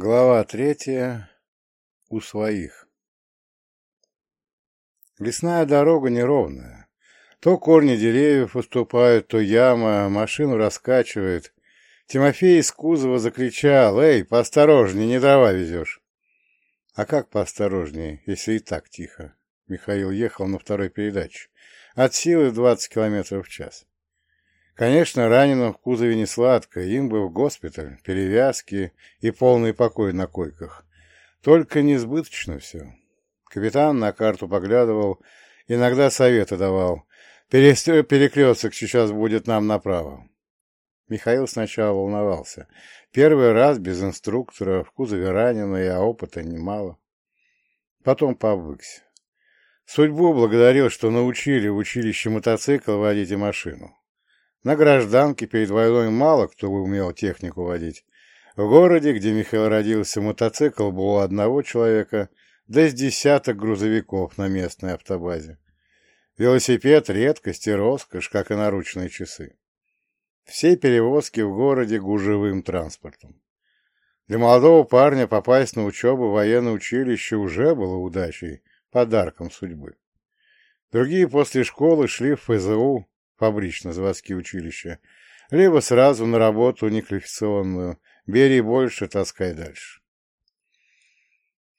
Глава третья. У своих. Лесная дорога неровная. То корни деревьев уступают, то яма, машину раскачивает. Тимофей из кузова закричал, «Эй, поосторожнее, не дрова везешь!» А как поосторожнее, если и так тихо? Михаил ехал на второй передаче. От силы 20 километров в час. Конечно, раненым в кузове не сладко, им бы в госпиталь, перевязки и полный покой на койках. Только несбыточно все. Капитан на карту поглядывал, иногда советы давал. Перекресток сейчас будет нам направо. Михаил сначала волновался. Первый раз без инструктора, в кузове раненый, а опыта немало. Потом пообвыкся. Судьбу благодарил, что научили в училище мотоцикл водить и машину. На гражданке перед войной мало кто умел технику водить. В городе, где Михаил родился, мотоцикл был у одного человека, да с десяток грузовиков на местной автобазе. Велосипед — редкость и роскошь, как и наручные часы. Все перевозки в городе гужевым транспортом. Для молодого парня попасть на учебу в военное училище уже было удачей, подарком судьбы. Другие после школы шли в ФЗУ, фабрично-заводские училища, либо сразу на работу неквалификационную, бери больше, таскай дальше.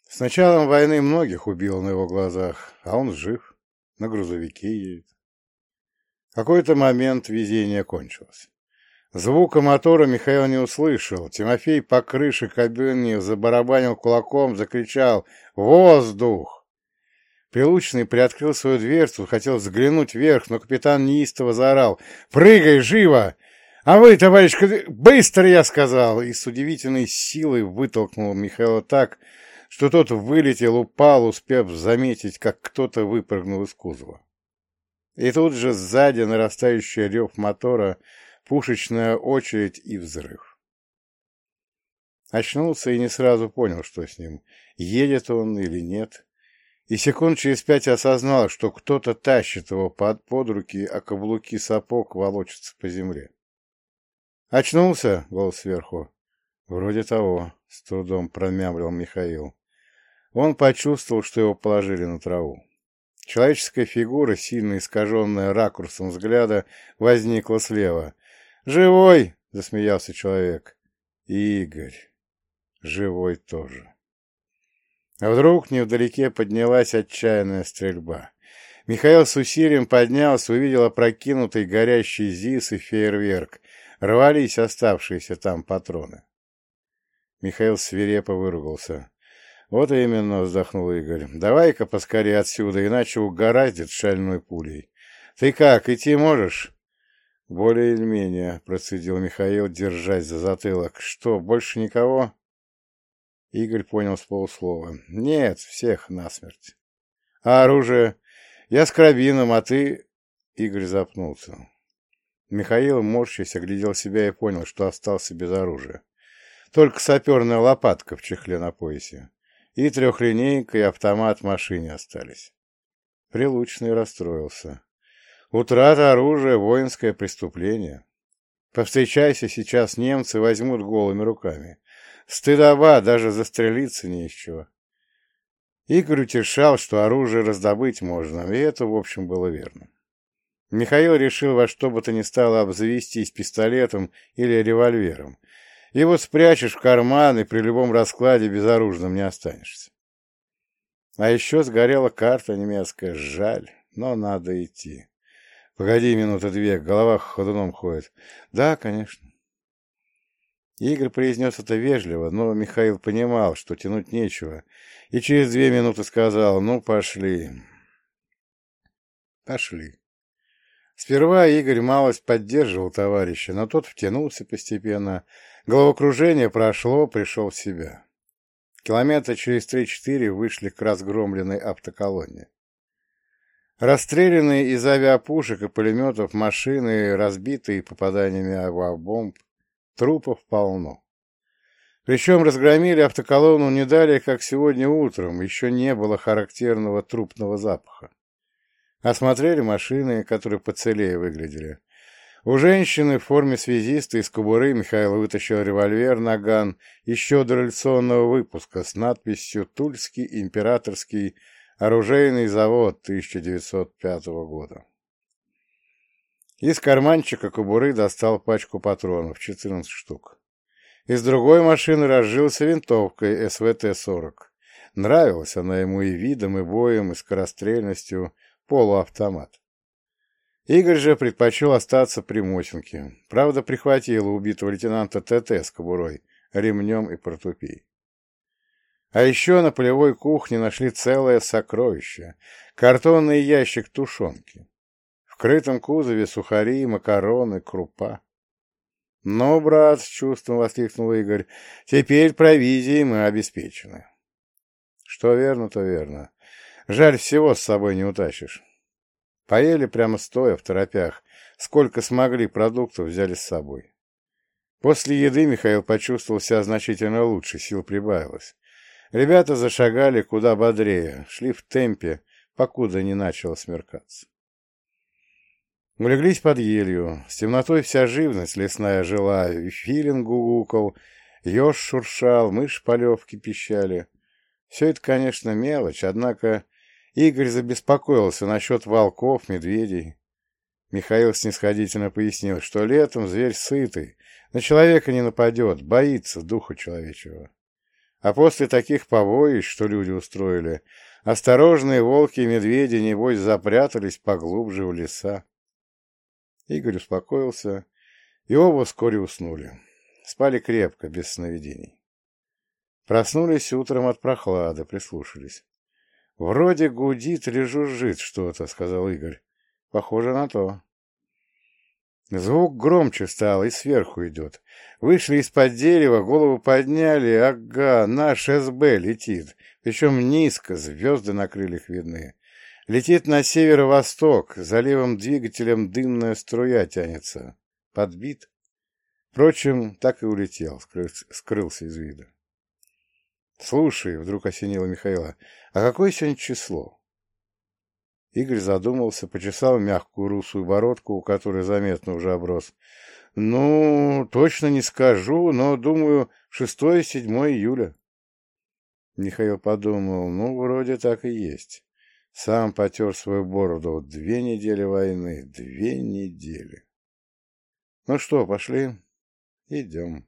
С началом войны многих убило на его глазах, а он жив, на грузовике едет. В какой-то момент везение кончилось. Звука мотора Михаил не услышал. Тимофей по крыше кабины забарабанил кулаком, закричал «Воздух!» Прилучный приоткрыл свою дверцу, хотел взглянуть вверх, но капитан неистово заорал. «Прыгай, живо! А вы, товарищ, быстро, я сказал!» И с удивительной силой вытолкнул Михаила так, что тот вылетел, упал, успев заметить, как кто-то выпрыгнул из кузова. И тут же сзади нарастающий рев мотора, пушечная очередь и взрыв. Очнулся и не сразу понял, что с ним, едет он или нет и секунд через пять осознал, что кто-то тащит его под, под руки, а каблуки сапог волочатся по земле. «Очнулся?» — голос сверху. «Вроде того», — с трудом промямлил Михаил. Он почувствовал, что его положили на траву. Человеческая фигура, сильно искаженная ракурсом взгляда, возникла слева. «Живой!» — засмеялся человек. «Игорь. Живой тоже». А вдруг невдалеке поднялась отчаянная стрельба. Михаил с усилием поднялся, увидел опрокинутый горящий ЗИС и фейерверк. Рвались оставшиеся там патроны. Михаил свирепо выругался. «Вот именно», — вздохнул Игорь. «Давай-ка поскорее отсюда, иначе угораздит шальной пулей. Ты как, идти можешь?» «Более или менее», — процедил Михаил, держась за затылок. «Что, больше никого?» Игорь понял с полуслова. «Нет, всех насмерть». «А оружие? Я с карабином, а ты...» Игорь запнулся. Михаил, морщись, оглядел себя и понял, что остался без оружия. Только саперная лопатка в чехле на поясе. И трехлинейка, и автомат в машине остались. Прилучный расстроился. Утрата оружия — воинское преступление. Повстречайся сейчас немцы, возьмут голыми руками. Стыдоба, даже застрелиться не из чего. Игорь утешал, что оружие раздобыть можно, и это, в общем, было верно. Михаил решил во что бы то ни стало обзавестись пистолетом или револьвером. Вот спрячешь в карман, и при любом раскладе безоружным не останешься. А еще сгорела карта немецкая, жаль, но надо идти. Погоди минуты две, голова ходуном ходит. Да, конечно. Игорь произнес это вежливо, но Михаил понимал, что тянуть нечего, и через две минуты сказал «Ну, пошли». Пошли. Сперва Игорь малость поддерживал товарища, но тот втянулся постепенно. Головокружение прошло, пришел в себя. Километра через три-четыре вышли к разгромленной автоколонне. Расстрелянные из авиапушек и пулеметов машины, разбитые попаданиями авиабомб, Трупов полно. Причем разгромили автоколонну не далее, как сегодня утром, еще не было характерного трупного запаха. Осмотрели машины, которые поцелее выглядели. У женщины в форме связиста из кобуры Михаил вытащил револьвер «Наган» еще до революционного выпуска с надписью «Тульский императорский оружейный завод 1905 года». Из карманчика кобуры достал пачку патронов, 14 штук. Из другой машины разжился винтовкой СВТ-40. Нравилась она ему и видом, и боем, и скорострельностью, полуавтомат. Игорь же предпочел остаться при Мосинке. Правда, прихватил убитого лейтенанта ТТ с кобурой, ремнем и портупей. А еще на полевой кухне нашли целое сокровище — картонный ящик тушенки. Крытом кузове сухари, макароны, крупа. «Ну, брат», — с чувством воскликнул Игорь, — «теперь провизией мы обеспечены». Что верно, то верно. Жаль, всего с собой не утащишь. Поели прямо стоя в торопях. Сколько смогли продуктов взяли с собой. После еды Михаил почувствовал себя значительно лучше, сил прибавилось. Ребята зашагали куда бодрее, шли в темпе, покуда не начало смеркаться. Улеглись под елью. С темнотой вся живность лесная жила, филин гугукал, еж шуршал, мышь полевки пищали. Все это, конечно, мелочь, однако Игорь забеспокоился насчет волков, медведей. Михаил снисходительно пояснил, что летом зверь сытый, на человека не нападет, боится духа человечего. А после таких побоищ, что люди устроили, осторожные волки и медведи, небось, запрятались поглубже в леса. Игорь успокоился, и оба вскоре уснули. Спали крепко, без сновидений. Проснулись утром от прохлады, прислушались. «Вроде гудит или жужжит что-то», — сказал Игорь. «Похоже на то». Звук громче стал и сверху идет. Вышли из-под дерева, голову подняли. Ага, наш СБ летит. Причем низко, звезды на крыльях видны. Летит на северо-восток, за левым двигателем дымная струя тянется. Подбит. Впрочем, так и улетел, скрылся из вида. «Слушай», — вдруг осенило Михаила, — «а какое сегодня число?» Игорь задумался, почесал мягкую русую бородку, у которой заметно уже оброс. «Ну, точно не скажу, но, думаю, шестое-седьмое июля». Михаил подумал, ну, вроде так и есть. Сам потер свою бороду. Две недели войны, две недели. Ну что, пошли? Идем.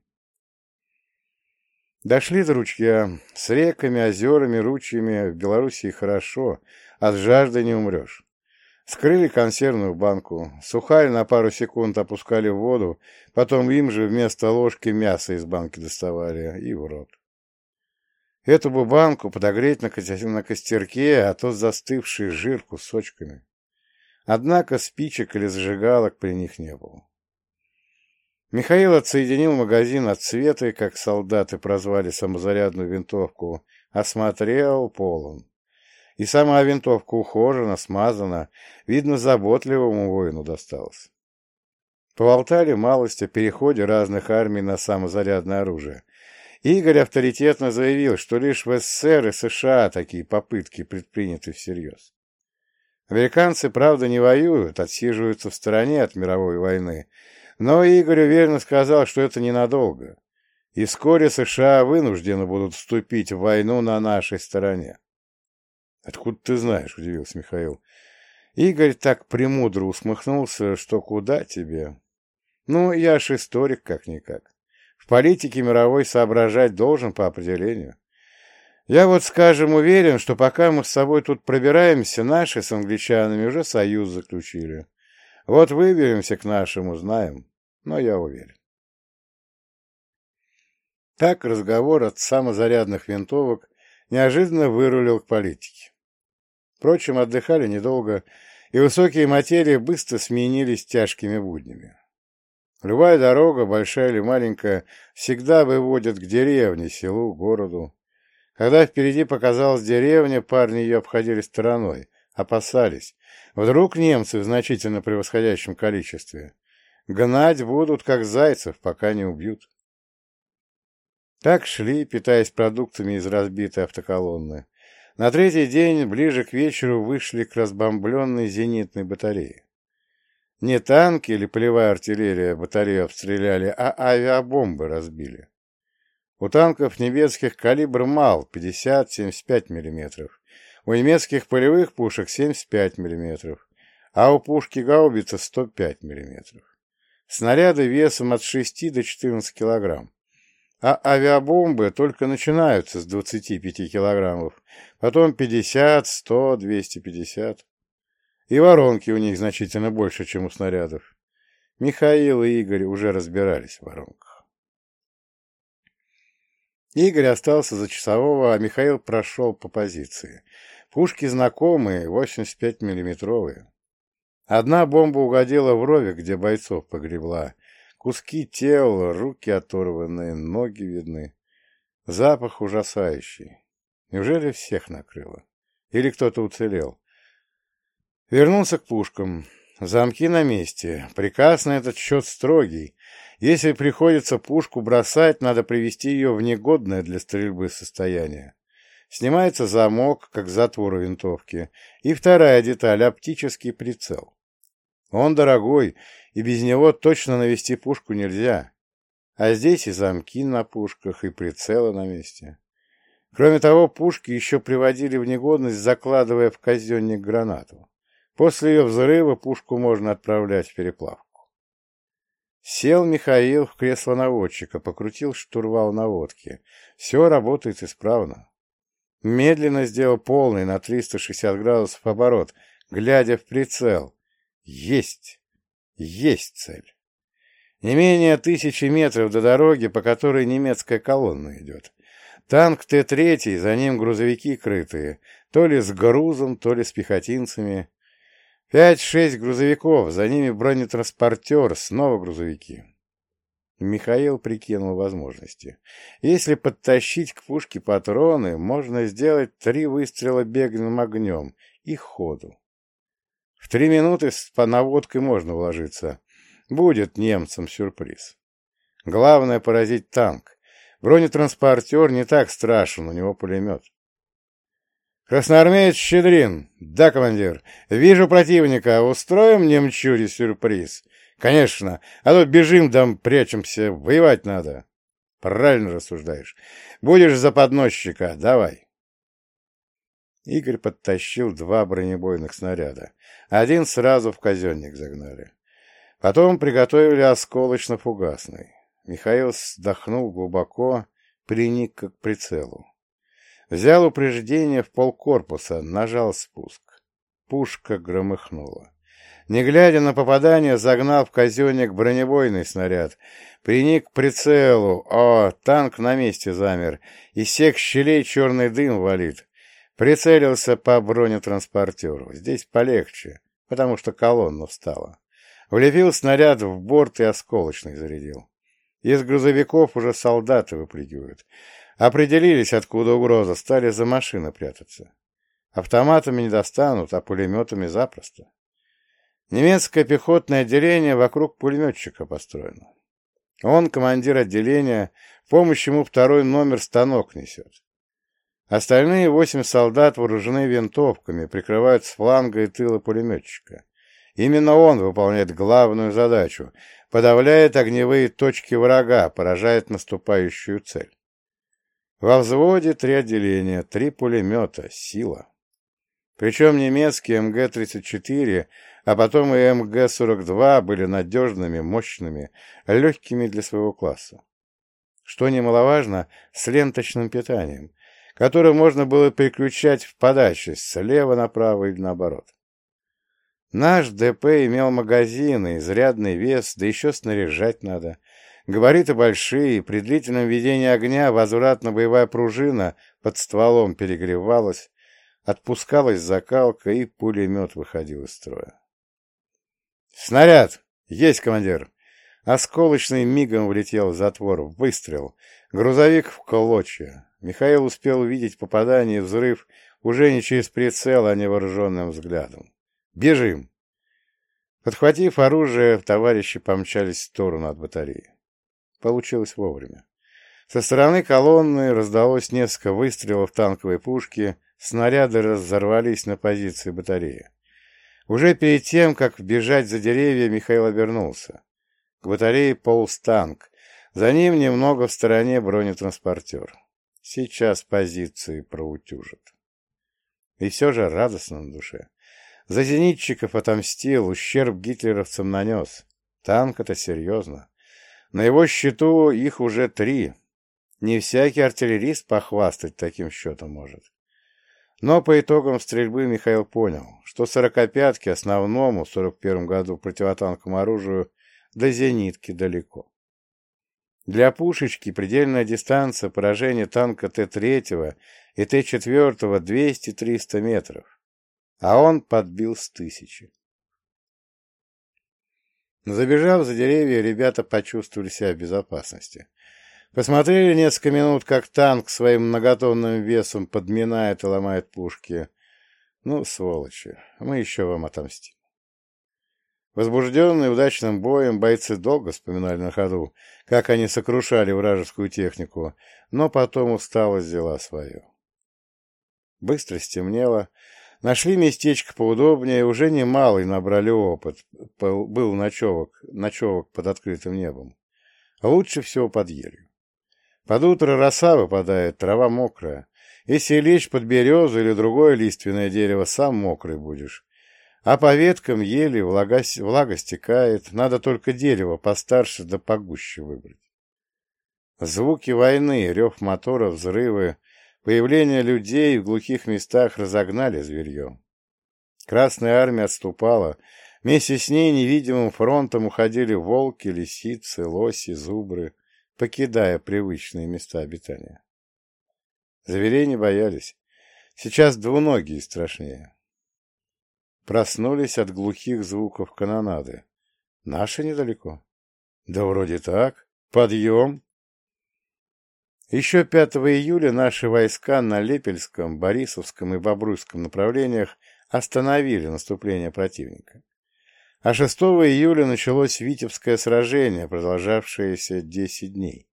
Дошли до ручья. С реками, озерами, ручьями в Белоруссии хорошо, от жажды не умрешь. Скрыли консервную банку, сухарь на пару секунд опускали в воду, потом им же вместо ложки мясо из банки доставали и в рот. Эту бы банку подогреть на, на костерке, а то застывший жир кусочками. Однако спичек или зажигалок при них не было. Михаил отсоединил магазин от цвета, как солдаты прозвали самозарядную винтовку, осмотрел полон. И сама винтовка ухожена, смазана, видно, заботливому воину досталось. Поболтали малость о переходе разных армий на самозарядное оружие. Игорь авторитетно заявил, что лишь в СССР и США такие попытки предприняты всерьез. Американцы, правда, не воюют, отсиживаются в стороне от мировой войны, но Игорь уверенно сказал, что это ненадолго, и вскоре США вынуждены будут вступить в войну на нашей стороне. — Откуда ты знаешь? — удивился Михаил. Игорь так премудро усмехнулся, что куда тебе? Ну, я ж историк как-никак. В политике мировой соображать должен по определению. Я вот, скажем, уверен, что пока мы с собой тут пробираемся, наши с англичанами уже союз заключили. Вот выберемся к нашему, знаем но я уверен. Так разговор от самозарядных винтовок неожиданно вырулил к политике. Впрочем, отдыхали недолго, и высокие материи быстро сменились тяжкими буднями. Любая дорога, большая или маленькая, всегда выводит к деревне, селу, городу. Когда впереди показалась деревня, парни ее обходили стороной, опасались. Вдруг немцы в значительно превосходящем количестве. Гнать будут, как зайцев, пока не убьют. Так шли, питаясь продуктами из разбитой автоколонны. На третий день, ближе к вечеру, вышли к разбомбленной зенитной батарее. Не танки или полевая артиллерия батарею обстреляли, а авиабомбы разбили. У танков немецких калибр мал 50-75 мм, у немецких полевых пушек 75 мм, а у пушки гаубица 105 мм. Снаряды весом от 6 до 14 кг. А авиабомбы только начинаются с 25 килограммов, потом 50, 100, 250. И воронки у них значительно больше, чем у снарядов. Михаил и Игорь уже разбирались в воронках. Игорь остался за часового, а Михаил прошел по позиции. Пушки знакомые, 85-миллиметровые. Одна бомба угодила в рове, где бойцов погребла. Куски тел, руки оторванные, ноги видны. Запах ужасающий. Неужели всех накрыло? Или кто-то уцелел? Вернулся к пушкам. Замки на месте. Приказ на этот счет строгий. Если приходится пушку бросать, надо привести ее в негодное для стрельбы состояние. Снимается замок, как затвор винтовки. И вторая деталь — оптический прицел. Он дорогой, и без него точно навести пушку нельзя. А здесь и замки на пушках, и прицелы на месте. Кроме того, пушки еще приводили в негодность, закладывая в казенник гранату. После ее взрыва пушку можно отправлять в переплавку. Сел Михаил в кресло наводчика, покрутил штурвал наводки. Все работает исправно. Медленно сделал полный на 360 градусов оборот, глядя в прицел. Есть! Есть цель. Не менее тысячи метров до дороги, по которой немецкая колонна идет. Танк Т-3, за ним грузовики крытые, то ли с грузом, то ли с пехотинцами. Пять-шесть грузовиков, за ними бронетранспортер, снова грузовики. Михаил прикинул возможности. Если подтащить к пушке патроны, можно сделать три выстрела беглым огнем и ходу. В три минуты с наводкой можно вложиться. Будет немцам сюрприз. Главное — поразить танк. Бронетранспортер не так страшен, у него пулемет. «Красноармеец Щедрин!» «Да, командир. Вижу противника. Устроим немчуре сюрприз?» «Конечно. А то бежим там, прячемся. Воевать надо». «Правильно рассуждаешь. Будешь за подносчика. Давай». Игорь подтащил два бронебойных снаряда. Один сразу в казенник загнали. Потом приготовили осколочно-фугасный. Михаил вздохнул глубоко, приник к прицелу. Взял упреждение в полкорпуса, нажал спуск. Пушка громыхнула. Не глядя на попадание, загнал в казенник бронебойный снаряд. Приник к прицелу. О, танк на месте замер. Из всех щелей черный дым валит. Прицелился по бронетранспортеру. Здесь полегче, потому что колонна встала. Влепил снаряд в борт и осколочный зарядил. Из грузовиков уже солдаты выпрыгивают. Определились, откуда угроза, стали за машины прятаться. Автоматами не достанут, а пулеметами запросто. Немецкое пехотное отделение вокруг пулеметчика построено. Он, командир отделения, помощь ему второй номер станок несет. Остальные восемь солдат вооружены винтовками, прикрывают с фланга и тыла пулеметчика. Именно он выполняет главную задачу, подавляет огневые точки врага, поражает наступающую цель. Во взводе три отделения, три пулемета, сила. Причем немецкие МГ-34, а потом и МГ-42 были надежными, мощными, легкими для своего класса. Что немаловажно, с ленточным питанием – который можно было переключать в подаче слева направо или наоборот. Наш ДП имел магазины, изрядный вес, да еще снаряжать надо. Габариты большие, при длительном ведении огня возвратно-боевая пружина под стволом перегревалась, отпускалась закалка, и пулемет выходил из строя. «Снаряд! Есть, командир!» Осколочный мигом влетел в затвор. Выстрел. Грузовик в клочья. Михаил успел увидеть попадание и взрыв уже не через прицел, а невооруженным взглядом. «Бежим!» Подхватив оружие, товарищи помчались в сторону от батареи. Получилось вовремя. Со стороны колонны раздалось несколько выстрелов танковой пушки, снаряды разорвались на позиции батареи. Уже перед тем, как бежать за деревья, Михаил обернулся. К батарее полз танк. За ним немного в стороне бронетранспортер. Сейчас позиции проутюжат. И все же радостно на душе. За зенитчиков отомстил, ущерб гитлеровцам нанес. Танк — это серьезно. На его счету их уже три. Не всякий артиллерист похвастать таким счетом может. Но по итогам стрельбы Михаил понял, что сорокопятки основному в 41 году противотанковому оружию до зенитки далеко. Для пушечки предельная дистанция поражения танка Т-3 и Т-4 200-300 метров, а он подбил с тысячи. Забежав за деревья, ребята почувствовали себя в безопасности. Посмотрели несколько минут, как танк своим многотонным весом подминает и ломает пушки. Ну, сволочи, мы еще вам отомстим. Возбужденные удачным боем, бойцы долго вспоминали на ходу, как они сокрушали вражескую технику, но потом усталость взяла свое. Быстро стемнело, нашли местечко поудобнее, уже немалый набрали опыт, был ночевок, ночевок под открытым небом. Лучше всего под елью. Под утро роса выпадает, трава мокрая. Если лечь под березу или другое лиственное дерево, сам мокрый будешь. А по веткам ели влага, влага стекает, надо только дерево постарше да погуще выбрать. Звуки войны, рев мотора, взрывы, появление людей в глухих местах разогнали зверье. Красная армия отступала, вместе с ней невидимым фронтом уходили волки, лисицы, лоси, зубры покидая привычные места обитания. Зверей не боялись. Сейчас двуногие страшнее. Проснулись от глухих звуков канонады. Наши недалеко. Да вроде так. Подъем. Еще 5 июля наши войска на Лепельском, Борисовском и Бобруйском направлениях остановили наступление противника. А 6 июля началось Витебское сражение, продолжавшееся 10 дней.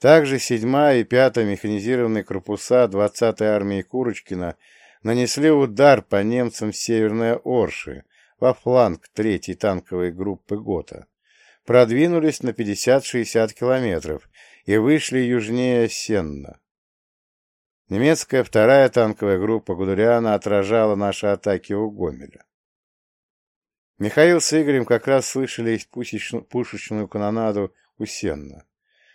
Также 7-я и 5-я механизированные корпуса 20-й армии Курочкина нанесли удар по немцам Северной Орши во фланг 3-й танковой группы ГОТА, продвинулись на 50-60 километров и вышли южнее Сенна. Немецкая вторая танковая группа Гудериана отражала наши атаки у Гомеля. Михаил с Игорем как раз слышали пушечную канонаду у Сенна.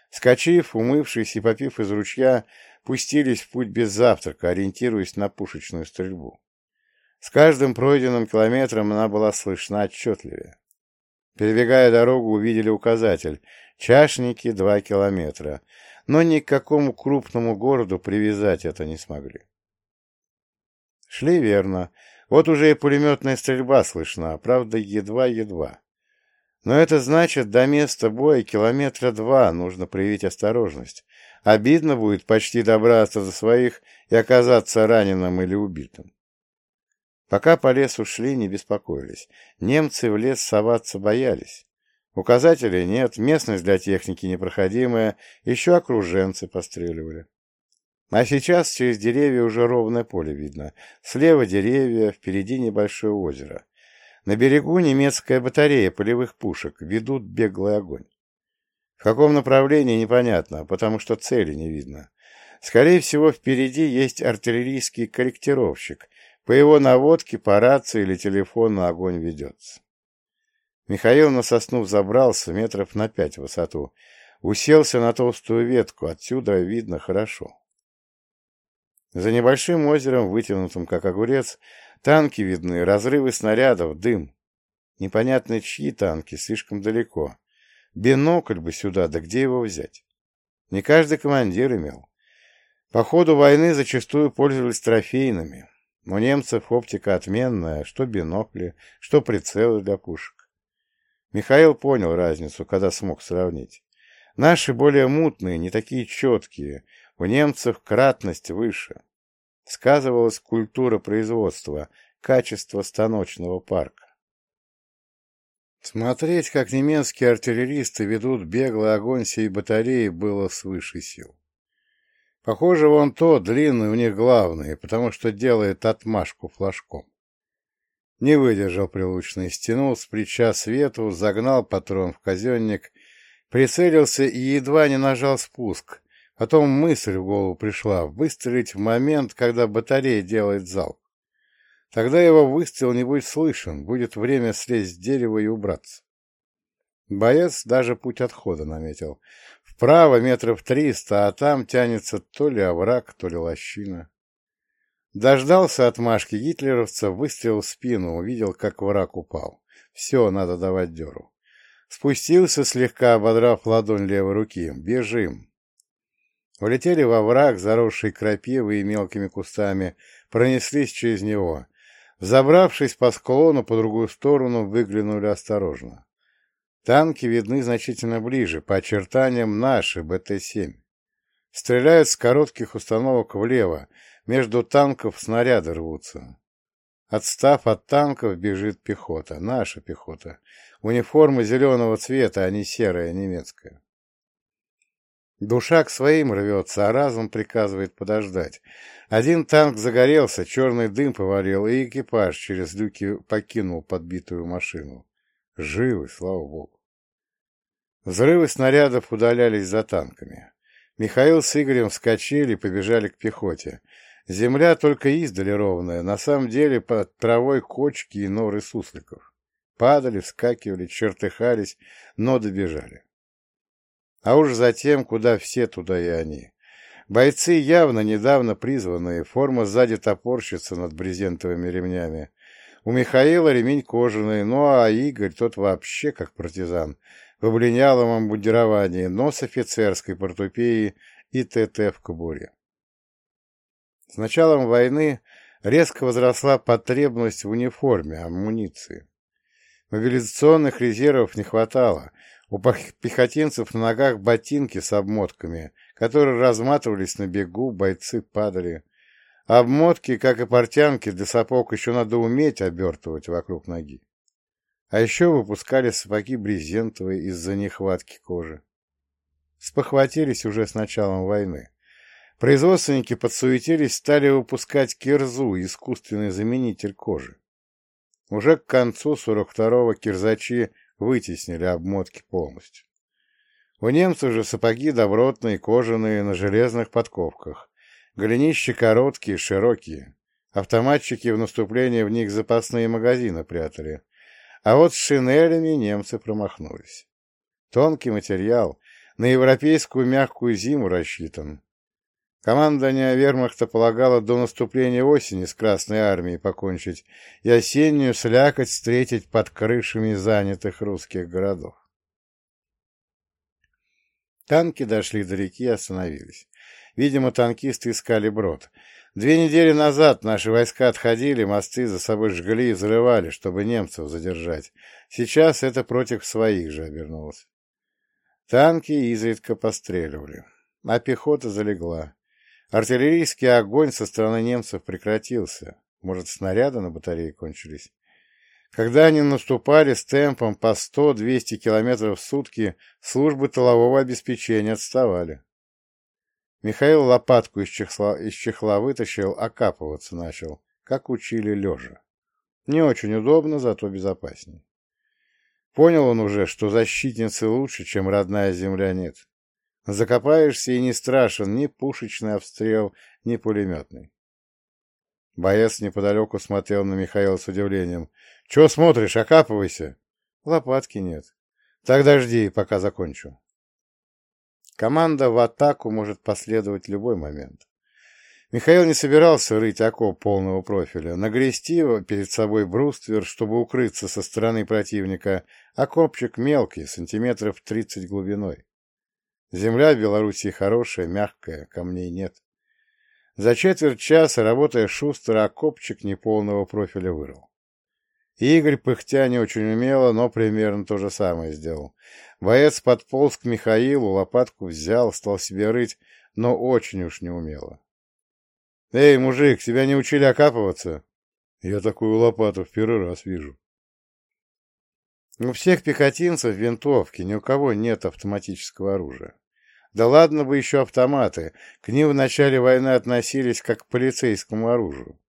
Скочив, умывшись и попив из ручья, пустились в путь без завтрака, ориентируясь на пушечную стрельбу. С каждым пройденным километром она была слышна отчетливее. Перебегая дорогу, увидели указатель «Чашники два километра», но ни к какому крупному городу привязать это не смогли. Шли верно, вот уже и пулеметная стрельба слышна, правда, едва-едва. Но это значит, до места боя километра два нужно проявить осторожность. Обидно будет почти добраться до своих и оказаться раненым или убитым. Пока по лесу шли, не беспокоились. Немцы в лес соваться боялись. Указателей нет, местность для техники непроходимая, еще окруженцы постреливали. А сейчас через деревья уже ровное поле видно. Слева деревья, впереди небольшое озеро. На берегу немецкая батарея полевых пушек, ведут беглый огонь. В каком направлении непонятно, потому что цели не видно. Скорее всего, впереди есть артиллерийский корректировщик. По его наводке, по рации или телефону огонь ведется. Михаил на сосну забрался метров на пять в высоту. Уселся на толстую ветку, отсюда видно хорошо. За небольшим озером, вытянутым как огурец, танки видны, разрывы снарядов, дым. Непонятно, чьи танки, слишком далеко. Бинокль бы сюда, да где его взять? Не каждый командир имел. По ходу войны зачастую пользовались трофейными. У немцев оптика отменная, что бинокли, что прицелы для пушек. Михаил понял разницу, когда смог сравнить. Наши более мутные, не такие четкие, у немцев кратность выше. Сказывалась культура производства, качество станочного парка. Смотреть, как немецкие артиллеристы ведут беглый огонь сей батареи, было свыше сил. Похоже, вон то длинный у них главный, потому что делает отмашку флажком. Не выдержал прилучный, стянул с плеча свету, загнал патрон в казенник, прицелился и едва не нажал спуск. Потом мысль в голову пришла — выстрелить в момент, когда батарея делает залп. Тогда его выстрел не будет слышен, будет время слезть с дерева и убраться. Боец даже путь отхода наметил. Вправо метров триста, а там тянется то ли овраг, то ли лощина. Дождался отмашки гитлеровца, выстрелил в спину, увидел, как враг упал. Все, надо давать дёру. Спустился, слегка ободрав ладонь левой руки. Бежим. Влетели во враг, заросший крапивой и мелкими кустами, пронеслись через него. Забравшись по склону по другую сторону, выглянули осторожно. Танки видны значительно ближе, по очертаниям наши, БТ-7. Стреляют с коротких установок влево, между танков снаряды рвутся. Отстав от танков, бежит пехота, наша пехота. Униформа зеленого цвета, а не серая немецкая. Душа к своим рвется, а разум приказывает подождать. Один танк загорелся, черный дым повалил, и экипаж через люки покинул подбитую машину. Живы, слава богу. Взрывы снарядов удалялись за танками. Михаил с Игорем вскочили и побежали к пехоте. Земля только издали ровная, на самом деле под травой кочки и норы сусликов. Падали, вскакивали, чертыхались, но добежали. А уж затем, куда все, туда и они. Бойцы явно недавно призванные, форма сзади топорщится над брезентовыми ремнями. У Михаила ремень кожаный, ну а Игорь тот вообще как партизан, в облинялом обмундировании, но с офицерской портупеей и ТТ в кобуре. С началом войны резко возросла потребность в униформе, амуниции. Мобилизационных резервов не хватало, у пехотинцев на ногах ботинки с обмотками, которые разматывались на бегу, бойцы падали. Обмотки, как и портянки, для сапог еще надо уметь обертывать вокруг ноги. А еще выпускали сапоги брезентовые из-за нехватки кожи. Спохватились уже с началом войны. Производственники подсуетились, стали выпускать кирзу, искусственный заменитель кожи. Уже к концу 42-го кирзачи вытеснили обмотки полностью. У немцев же сапоги добротные, кожаные, на железных подковках. Голенища короткие, широкие. Автоматчики в наступлении в них запасные магазины прятали. А вот с шинелями немцы промахнулись. Тонкий материал, на европейскую мягкую зиму рассчитан. Командование вермахта полагало до наступления осени с Красной Армией покончить и осеннюю слякоть встретить под крышами занятых русских городов. Танки дошли до реки и остановились. Видимо, танкисты искали брод. Две недели назад наши войска отходили, мосты за собой жгли и взрывали, чтобы немцев задержать. Сейчас это против своих же обернулось. Танки изредка постреливали, а пехота залегла. Артиллерийский огонь со стороны немцев прекратился. Может, снаряды на батарее кончились? Когда они наступали с темпом по 100-200 километров в сутки, службы тылового обеспечения отставали. Михаил лопатку из чехла, из чехла вытащил, окапываться начал, как учили лежа. Не очень удобно, зато безопаснее. Понял он уже, что защитницы лучше, чем родная земля нет. Закопаешься и не страшен ни пушечный обстрел, ни пулеметный. Боец неподалеку смотрел на Михаила с удивлением. — Чего смотришь? Окапывайся. — Лопатки нет. — Тогда жди, пока закончу. Команда в атаку может последовать любой момент. Михаил не собирался рыть окоп полного профиля, нагрести перед собой бруствер, чтобы укрыться со стороны противника, окопчик мелкий, сантиметров тридцать глубиной. Земля в Белоруссии хорошая, мягкая, камней нет. За четверть часа, работая шустро, окопчик неполного профиля вырыл. Игорь, пыхтя не очень умело, но примерно то же самое сделал. Боец подполз к Михаилу, лопатку взял, стал себе рыть, но очень уж неумело. — Эй, мужик, тебя не учили окапываться? — Я такую лопату в первый раз вижу. У всех пехотинцев винтовки, ни у кого нет автоматического оружия. Да ладно бы еще автоматы, к ним в начале войны относились как к полицейскому оружию.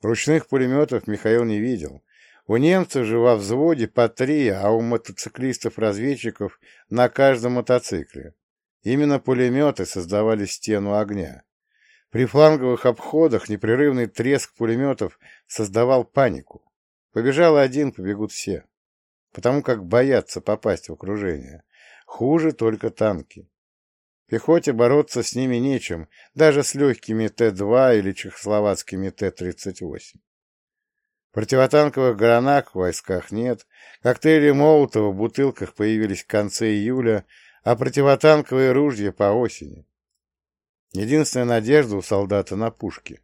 Ручных пулеметов Михаил не видел. У немцев же во взводе по три, а у мотоциклистов-разведчиков на каждом мотоцикле. Именно пулеметы создавали стену огня. При фланговых обходах непрерывный треск пулеметов создавал панику. Побежал один, побегут все. Потому как боятся попасть в окружение. Хуже только танки. Пехоте бороться с ними нечем, даже с легкими Т-2 или чехословацкими Т-38. Противотанковых гранат в войсках нет, коктейли Молотова в бутылках появились в конце июля, а противотанковые ружья по осени. Единственная надежда у солдата на пушки.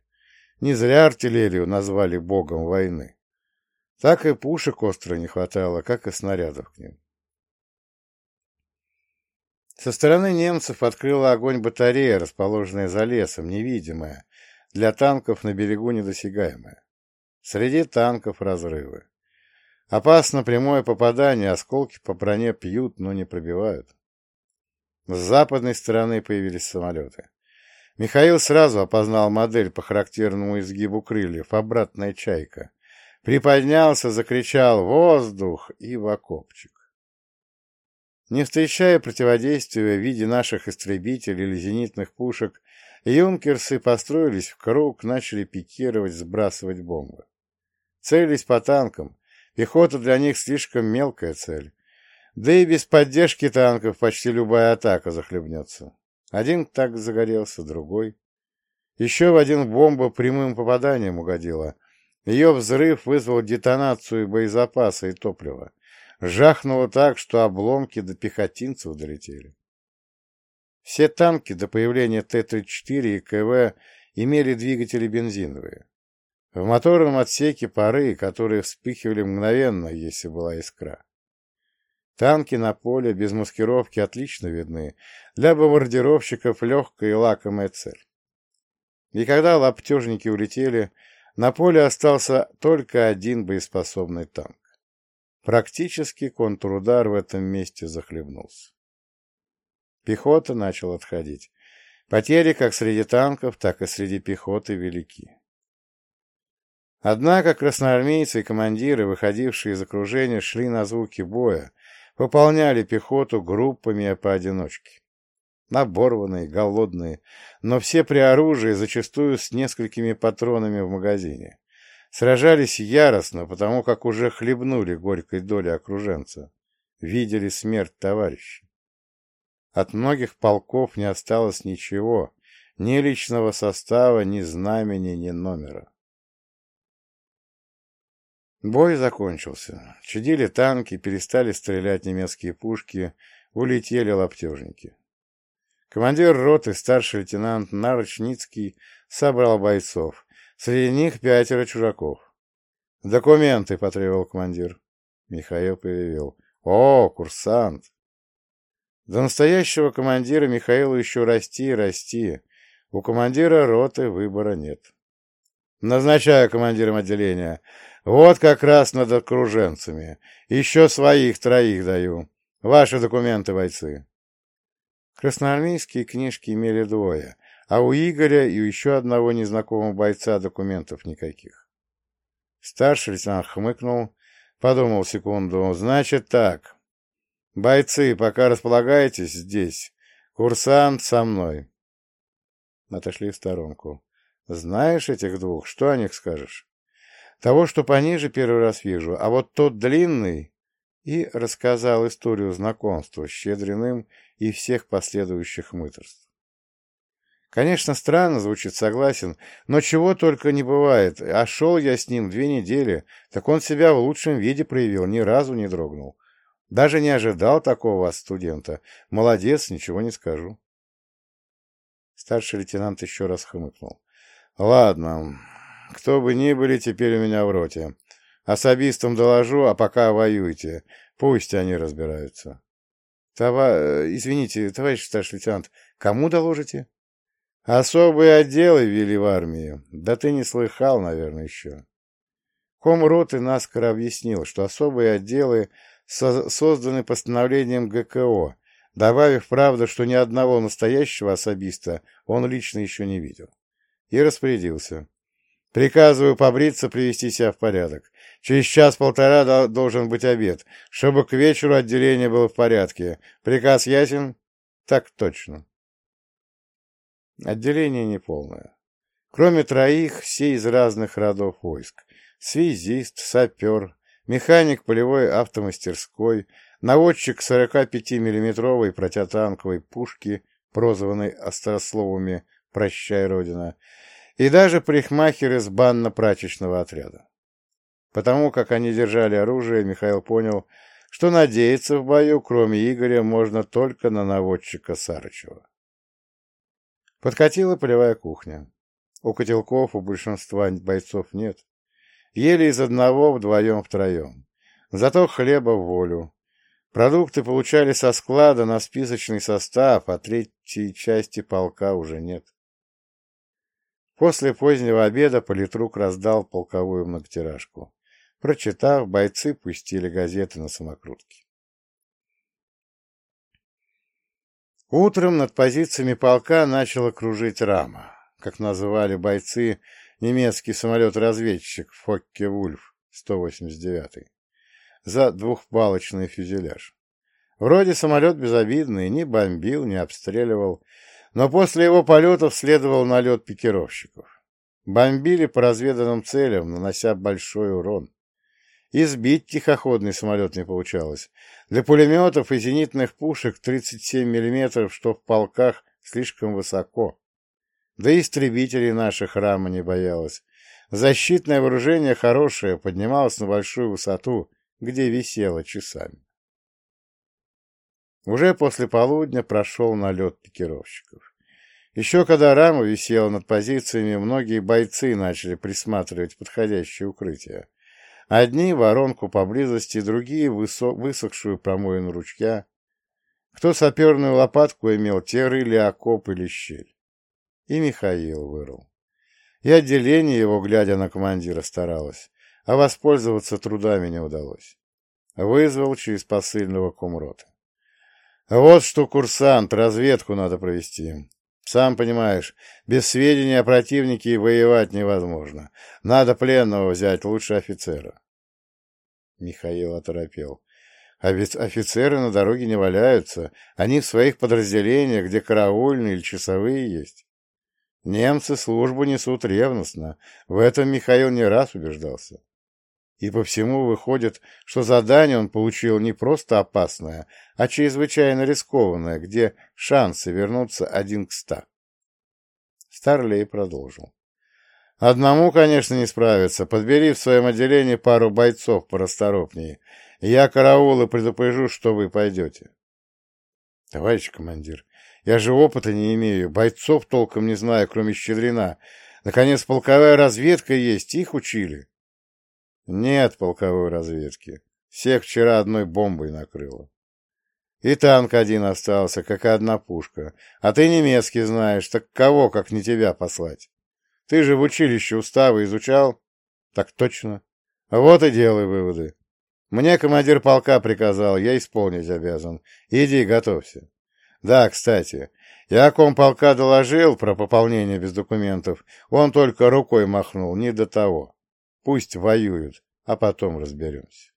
Не зря артиллерию назвали богом войны. Так и пушек остро не хватало, как и снарядов к ним. Со стороны немцев открыла огонь батарея, расположенная за лесом, невидимая, для танков на берегу недосягаемая. Среди танков разрывы. Опасно прямое попадание, осколки по броне пьют, но не пробивают. С западной стороны появились самолеты. Михаил сразу опознал модель по характерному изгибу крыльев, обратная чайка. Приподнялся, закричал «Воздух!» и в окопчик. Не встречая противодействия в виде наших истребителей или зенитных пушек, юнкерсы построились в круг, начали пикировать, сбрасывать бомбы. Целились по танкам. Пехота для них слишком мелкая цель. Да и без поддержки танков почти любая атака захлебнется. Один так загорелся, другой. Еще в один бомба прямым попаданием угодила. Ее взрыв вызвал детонацию боезапаса и топлива. Жахнуло так, что обломки до пехотинцев долетели. Все танки до появления Т-34 и КВ имели двигатели бензиновые. В моторном отсеке пары, которые вспыхивали мгновенно, если была искра. Танки на поле без маскировки отлично видны. Для бомбардировщиков легкая и лакомая цель. И когда лаптежники улетели, на поле остался только один боеспособный танк. Практически контрудар в этом месте захлебнулся. Пехота начала отходить. Потери как среди танков, так и среди пехоты велики. Однако красноармейцы и командиры, выходившие из окружения, шли на звуки боя, Пополняли пехоту группами поодиночке. Оборванные, голодные, но все при оружии, зачастую с несколькими патронами в магазине. Сражались яростно, потому как уже хлебнули горькой доли окруженца, видели смерть товарища. От многих полков не осталось ничего, ни личного состава, ни знамени, ни номера. Бой закончился. Чадили танки, перестали стрелять немецкие пушки, улетели лаптежники. Командир роты, старший лейтенант Нарочницкий, собрал бойцов. Среди них пятеро чужаков. «Документы», — потребовал командир. Михаил перевел. «О, курсант!» До настоящего командира Михаилу еще расти и расти. У командира роты выбора нет. Назначаю командиром отделения. Вот как раз над окруженцами. Еще своих троих даю. Ваши документы, бойцы. Красноармейские книжки имели двое, а у Игоря и у еще одного незнакомого бойца документов никаких. Старший лейтенант хмыкнул, подумал секунду. Значит так. Бойцы, пока располагаетесь здесь. Курсант со мной. Отошли в сторонку. Знаешь этих двух? Что о них скажешь? Того, что пониже, первый раз вижу, а вот тот длинный...» И рассказал историю знакомства с Щедриным и всех последующих мыторств. Конечно, странно звучит, согласен, но чего только не бывает. А шел я с ним две недели, так он себя в лучшем виде проявил, ни разу не дрогнул. Даже не ожидал такого от студента. Молодец, ничего не скажу. Старший лейтенант еще раз хмыкнул. Ладно, кто бы ни были теперь у меня в роте. Особистам доложу, а пока воюйте. Пусть они разбираются. Това... Извините, товарищ старший лейтенант, кому доложите? Особые отделы ввели в армии. Да ты не слыхал, наверное, еще. Ком роты наскоро объяснил, что особые отделы со созданы постановлением ГКО, добавив, правда, что ни одного настоящего особиста он лично еще не видел. И распорядился. Приказываю побриться, привести себя в порядок. Через час-полтора должен быть обед, чтобы к вечеру отделение было в порядке. Приказ ясен? Так точно. Отделение неполное. Кроме троих, все из разных родов войск. Связист, сапер, механик полевой автомастерской, наводчик 45-миллиметровой противотанковой пушки, прозванной острословами «Прощай, Родина», и даже парикмахер из банно-прачечного отряда. Потому как они держали оружие, Михаил понял, что надеяться в бою, кроме Игоря, можно только на наводчика Сарычева. Подкатила полевая кухня. У котелков у большинства бойцов нет. Ели из одного вдвоем-втроем. Зато хлеба в волю. Продукты получали со склада на списочный состав, а третьей части полка уже нет. После позднего обеда политрук раздал полковую многотиражку. Прочитав, бойцы пустили газеты на самокрутки. Утром над позициями полка начала кружить рама, как называли бойцы немецкий самолет-разведчик Фокке-Вульф 189 за двухпалочный фюзеляж. Вроде самолет безобидный, не бомбил, не обстреливал, но после его полетов следовал налет пикировщиков. Бомбили по разведанным целям, нанося большой урон. Избить тихоходный самолет не получалось. Для пулеметов и зенитных пушек 37 мм, что в полках, слишком высоко. Да и истребителей наших рама не боялась. Защитное вооружение хорошее, поднималось на большую высоту, где висело часами. Уже после полудня прошел налет пикировщиков. Еще когда рама висела над позициями, многие бойцы начали присматривать подходящее укрытие. Одни — воронку поблизости, другие — высохшую промоину ручья. Кто саперную лопатку имел, те рыли окоп или щель. И Михаил вырыл. И отделение его, глядя на командира, старалось, а воспользоваться трудами не удалось. Вызвал через посыльного комрота. Вот что, курсант, разведку надо провести. Сам понимаешь, без сведений о противнике воевать невозможно. Надо пленного взять, лучше офицера. Михаил оторопел. А ведь офицеры на дороге не валяются. Они в своих подразделениях, где караульные или часовые есть. Немцы службу несут ревностно. В этом Михаил не раз убеждался. И по всему выходит, что задание он получил не просто опасное, а чрезвычайно рискованное, где шансы вернуться один к ста. Старлей продолжил. Одному, конечно, не справиться. Подбери в своем отделении пару бойцов порасторопнее. Я караул и предупрежу, что вы пойдете. Товарищ командир, я же опыта не имею, бойцов толком не знаю, кроме Щедрина. Наконец, полковая разведка есть, их учили. Нет полковой разведки. Всех вчера одной бомбой накрыло. И танк один остался, как и одна пушка. А ты немецкий знаешь, так кого, как не тебя, послать? Ты же в училище уставы изучал? Так точно. Вот и делай выводы. Мне командир полка приказал, я исполнить обязан. Иди, готовься. Да, кстати, я комполка доложил про пополнение без документов. Он только рукой махнул, не до того. Пусть воюют, а потом разберемся.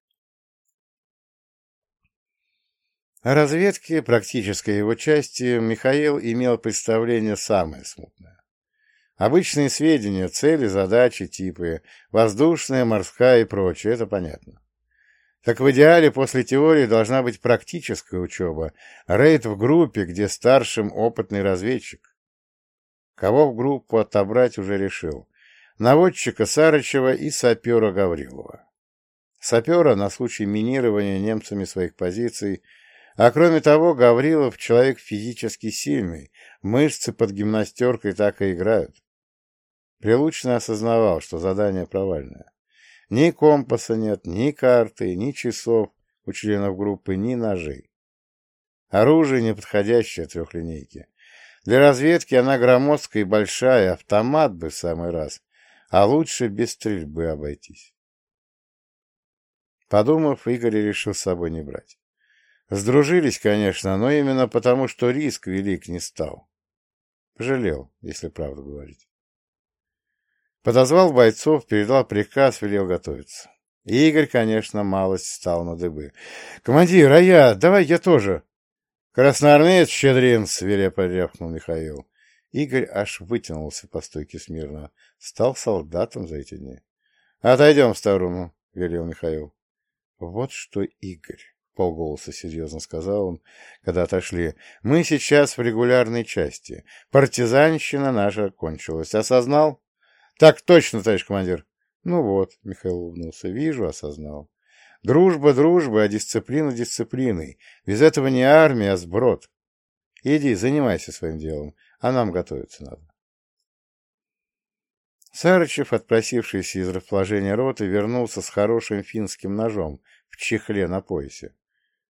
О разведке, практической его части, Михаил имел представление самое смутное. Обычные сведения, цели, задачи, типы, воздушная, морская и прочее, это понятно. Так в идеале после теории должна быть практическая учеба, рейд в группе, где старшим опытный разведчик. Кого в группу отобрать уже решил наводчика Сарычева и сапера Гаврилова. Сапера на случай минирования немцами своих позиций, а кроме того Гаврилов человек физически сильный, мышцы под гимнастеркой так и играют. Прилучно осознавал, что задание провальное. Ни компаса нет, ни карты, ни часов у членов группы, ни ножей. Оружие неподходящее трехлинейки. Для разведки она громоздкая и большая, автомат бы в самый раз, а лучше без стрельбы обойтись. Подумав, Игорь решил с собой не брать. Сдружились, конечно, но именно потому, что риск велик не стал. Пожалел, если правду говорить. Подозвал бойцов, передал приказ, велел готовиться. Игорь, конечно, малость стал на дыбы. «Командир, а я? Давай я тоже!» «Красноармеец Щедрин!» — свирепо рявкнул Михаил. Игорь аж вытянулся по стойке смирно. Стал солдатом за эти дни. «Отойдем в сторону», — велел Михаил. «Вот что, Игорь», — полголоса серьезно сказал он, когда отошли, — «мы сейчас в регулярной части. Партизанщина наша кончилась. Осознал?» «Так точно, товарищ командир». «Ну вот», — Михаил улыбнулся, — «вижу, осознал. Дружба дружбой, а дисциплина дисциплиной. Без этого не армия, а сброд. Иди, занимайся своим делом, а нам готовиться надо». Сарычев, отпросившийся из расположения роты, вернулся с хорошим финским ножом в чехле на поясе.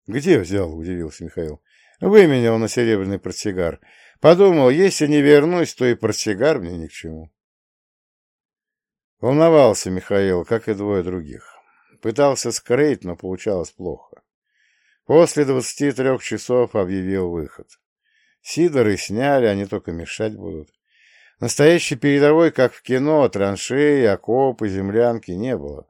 «Где взял?» — удивился Михаил. «Выменял на серебряный портсигар. Подумал, если не вернусь, то и портсигар мне ни к чему». Волновался Михаил, как и двое других. Пытался скрыть, но получалось плохо. После двадцати трех часов объявил выход. Сидоры сняли, они только мешать будут. Настоящей передовой, как в кино, траншеи, окопы, землянки не было.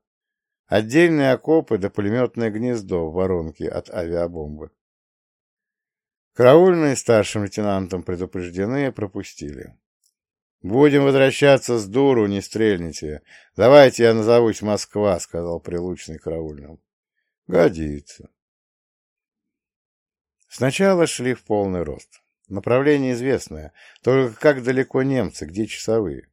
Отдельные окопы да пулеметное гнездо в воронке от авиабомбы. Караульные старшим лейтенантом предупреждены пропустили. «Будем возвращаться с дуру, не стрельните. Давайте я назовусь Москва», — сказал прилучный караульным. «Годится». Сначала шли в полный рост. Направление известное, только как далеко немцы, где часовые.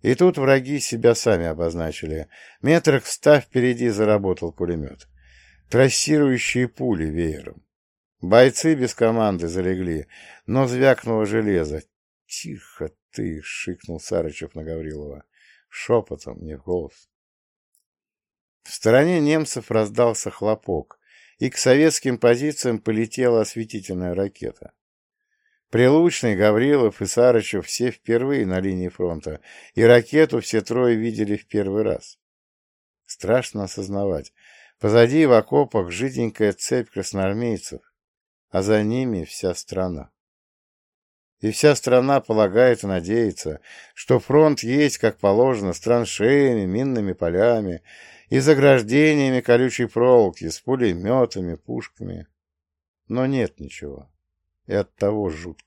И тут враги себя сами обозначили. Метрах в ста впереди заработал пулемет. Трассирующие пули веером. Бойцы без команды залегли, но звякнуло железо. «Тихо ты!» — шикнул Сарычев на Гаврилова. Шепотом, не в голос. В стороне немцев раздался хлопок, и к советским позициям полетела осветительная ракета. Прилучный, Гаврилов и Сарычев все впервые на линии фронта, и ракету все трое видели в первый раз. Страшно осознавать. Позади в окопах жиденькая цепь красноармейцев, а за ними вся страна. И вся страна полагает и надеется, что фронт есть, как положено, с траншеями, минными полями и заграждениями колючей проволоки, с пулеметами, пушками. Но нет ничего и оттого жутко.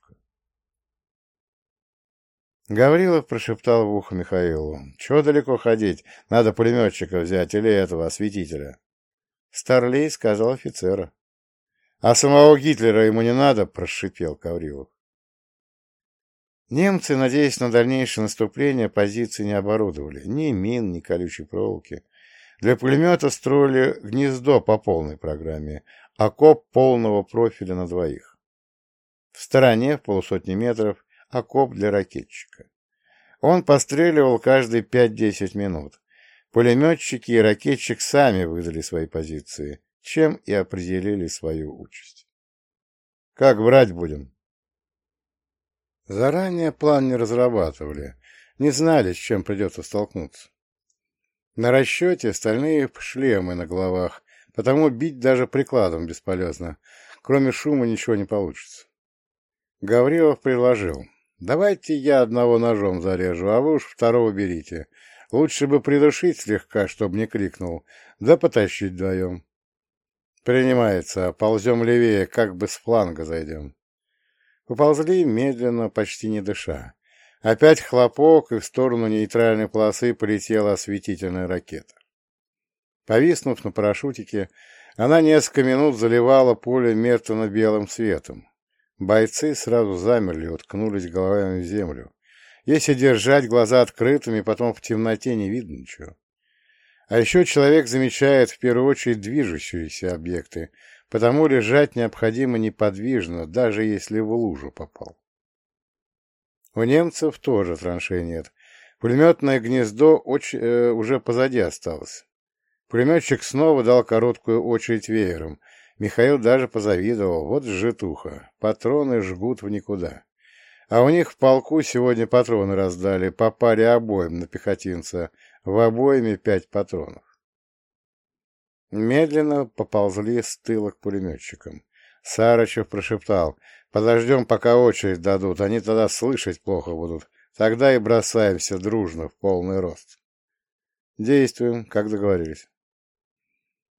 Гаврилов прошептал в ухо Михаилу. «Чего далеко ходить? Надо пулеметчика взять или этого осветителя». Старлей сказал офицера. «А самого Гитлера ему не надо?» — прошипел Гаврилов. Немцы, надеясь на дальнейшее наступление, позиции не оборудовали. Ни мин, ни колючей проволоки. Для пулемета строили гнездо по полной программе, окоп полного профиля на двоих. В стороне, в полусотни метров, окоп для ракетчика. Он постреливал каждые 5-10 минут. Пулеметчики и ракетчик сами выдали свои позиции, чем и определили свою участь. «Как брать будем?» Заранее план не разрабатывали, не знали, с чем придется столкнуться. На расчете стальные шлемы на головах, потому бить даже прикладом бесполезно, кроме шума ничего не получится. Гаврилов предложил. «Давайте я одного ножом зарежу, а вы уж второго берите. Лучше бы придушить слегка, чтобы не крикнул, да потащить вдвоем». «Принимается. Ползем левее, как бы с фланга зайдем». Поползли медленно, почти не дыша. Опять хлопок, и в сторону нейтральной полосы полетела осветительная ракета. Повиснув на парашютике, она несколько минут заливала поле мертвенно-белым светом. Бойцы сразу замерли, уткнулись головами в землю. Если держать глаза открытыми, потом в темноте не видно ничего. А еще человек замечает в первую очередь движущиеся объекты, потому лежать необходимо неподвижно, даже если в лужу попал. У немцев тоже траншей нет. Пулеметное гнездо очень, э, уже позади осталось. Пулеметчик снова дал короткую очередь веером, Михаил даже позавидовал. Вот житуха. Патроны жгут в никуда. А у них в полку сегодня патроны раздали по паре обоим на пехотинца. В обоими пять патронов. Медленно поползли с тыла к пулеметчикам. Сарычев прошептал. «Подождем, пока очередь дадут. Они тогда слышать плохо будут. Тогда и бросаемся дружно в полный рост. Действуем, как договорились.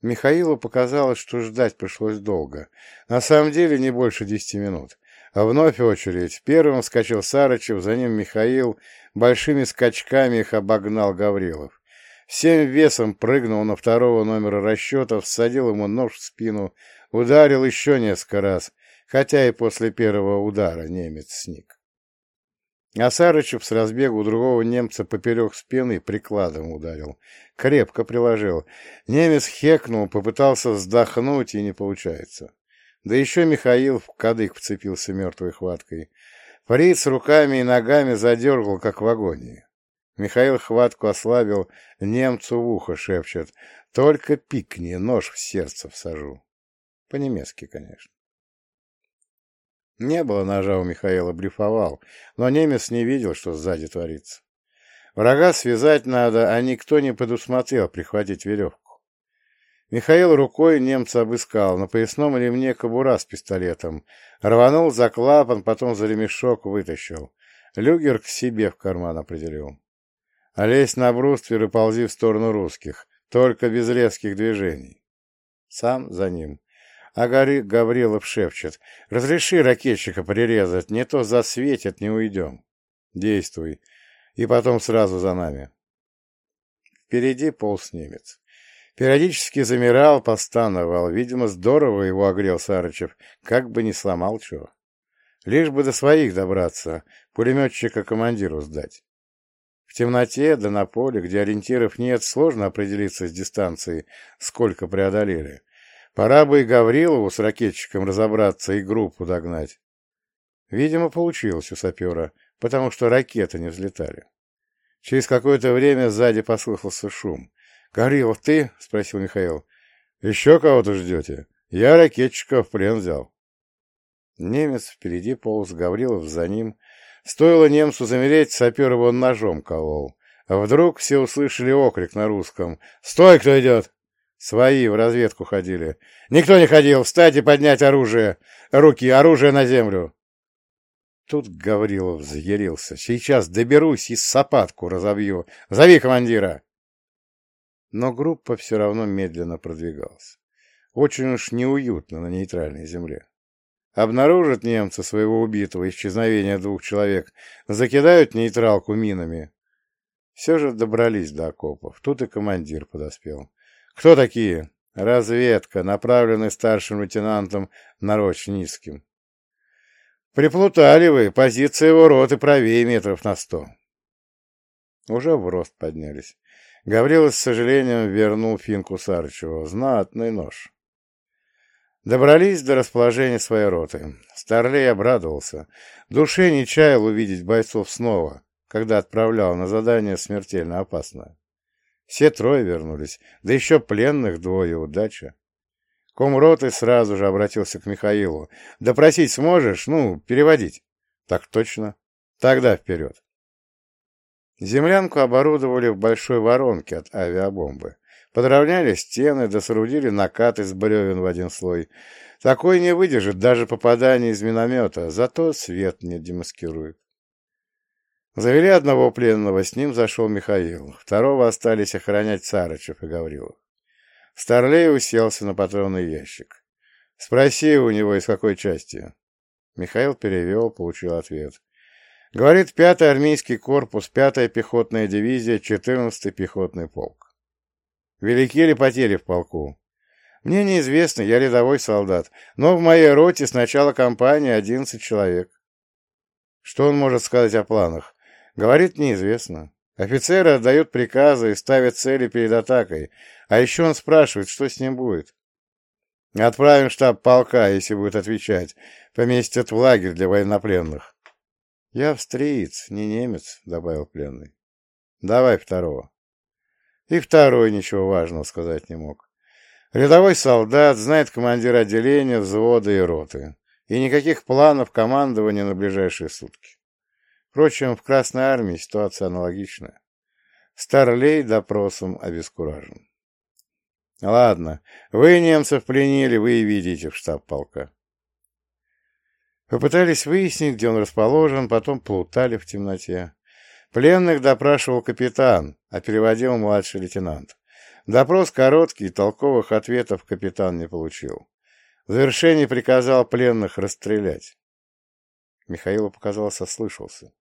Михаилу показалось, что ждать пришлось долго. На самом деле не больше десяти минут. А вновь очередь. Первым вскочил Сарычев, за ним Михаил. Большими скачками их обогнал Гаврилов. Всем весом прыгнул на второго номера расчета, всадил ему нож в спину, ударил еще несколько раз, хотя и после первого удара немец сник. А Сарычев с разбегу другого немца поперек спины прикладом ударил. Крепко приложил. Немец хекнул, попытался вздохнуть, и не получается. Да еще Михаил в кадык вцепился мертвой хваткой. Фриц руками и ногами задергал, как в агонии. Михаил хватку ослабил, немцу в ухо шепчет. «Только пикни, нож в сердце всажу». По-немецки, конечно. Не было ножа у Михаила, блефовал, но немец не видел, что сзади творится. Врага связать надо, а никто не предусмотрел прихватить веревку. Михаил рукой немца обыскал, на поясном ремне кобура с пистолетом. Рванул за клапан, потом за ремешок вытащил. Люгер к себе в карман определил. А лезь на бруствер и ползи в сторону русских, только без резких движений. Сам за ним. А Гори Гаврилов шепчет. «Разреши ракетчика прирезать, не то засветит, не уйдем. Действуй. И потом сразу за нами». Впереди полз немец. Периодически замирал, постановал. Видимо, здорово его огрел Сарычев, как бы не сломал чего. Лишь бы до своих добраться, пулеметчика командиру сдать. В темноте, да на поле, где ориентиров нет, сложно определиться с дистанцией, сколько преодолели. Пора бы и Гаврилову с ракетчиком разобраться и группу догнать. Видимо, получилось у сапера, потому что ракеты не взлетали. Через какое-то время сзади послышался шум. — Гаврилов, ты? — спросил Михаил. — Еще кого-то ждете? Я ракетчика в плен взял. Немец впереди полз, Гаврилов за ним. Стоило немцу замереть, сапер его ножом колол. А вдруг все услышали окрик на русском. «Стой, кто идет!» Свои в разведку ходили. Никто не ходил. Встать и поднять оружие. Руки, оружие на землю. Тут Гаврилов взъярился. Сейчас доберусь и сапатку разобью. Зови командира. Но группа все равно медленно продвигалась. Очень уж неуютно на нейтральной земле. Обнаружат немцы своего убитого исчезновения двух человек, закидают нейтралку минами. Все же добрались до окопов. Тут и командир подоспел. «Кто такие?» «Разведка, направленная старшим лейтенантом Нарочницким». «Приплутали вы, позиция его роты правее метров на сто». Уже в рост поднялись. Гаврилов с сожалением вернул финку Сарычеву. Знатный нож. Добрались до расположения своей роты. Старлей обрадовался. Душе не чаял увидеть бойцов снова, когда отправлял на задание смертельно опасное. Все трое вернулись, да еще пленных двое, удача. Комроты сразу же обратился к Михаилу. «Допросить сможешь? Ну, переводить». «Так точно. Тогда вперед». Землянку оборудовали в большой воронке от авиабомбы. Подровняли стены, да соорудили накат из бревен в один слой. Такой не выдержит даже попадание из миномета, зато свет не демаскирует. Завели одного пленного, с ним зашел Михаил. Второго остались охранять Царычев и Гаврилов. Старлей уселся на патронный ящик. «Спроси у него, из какой части?» Михаил перевел, получил ответ. Говорит, пятый армейский корпус, пятая пехотная дивизия, четырнадцатый пехотный полк. Велики ли потери в полку? Мне неизвестно, я рядовой солдат, но в моей роте с начала кампании одиннадцать человек. Что он может сказать о планах? Говорит, неизвестно. Офицеры отдают приказы и ставят цели перед атакой, а еще он спрашивает, что с ним будет. Отправим штаб полка, если будет отвечать. Поместят в лагерь для военнопленных. Я австриец, не немец, добавил пленный. Давай второго. И второй ничего важного сказать не мог. Рядовой солдат знает командира отделения, взвода и роты. И никаких планов командования на ближайшие сутки. Впрочем, в Красной Армии ситуация аналогичная. Старлей допросом обескуражен. Ладно, вы немцев пленили, вы и видите в штаб полка. Попытались выяснить, где он расположен, потом плутали в темноте. Пленных допрашивал капитан, а переводил младший лейтенант. Допрос короткий, толковых ответов капитан не получил. В завершении приказал пленных расстрелять. Михаилу показалось, ослышался. —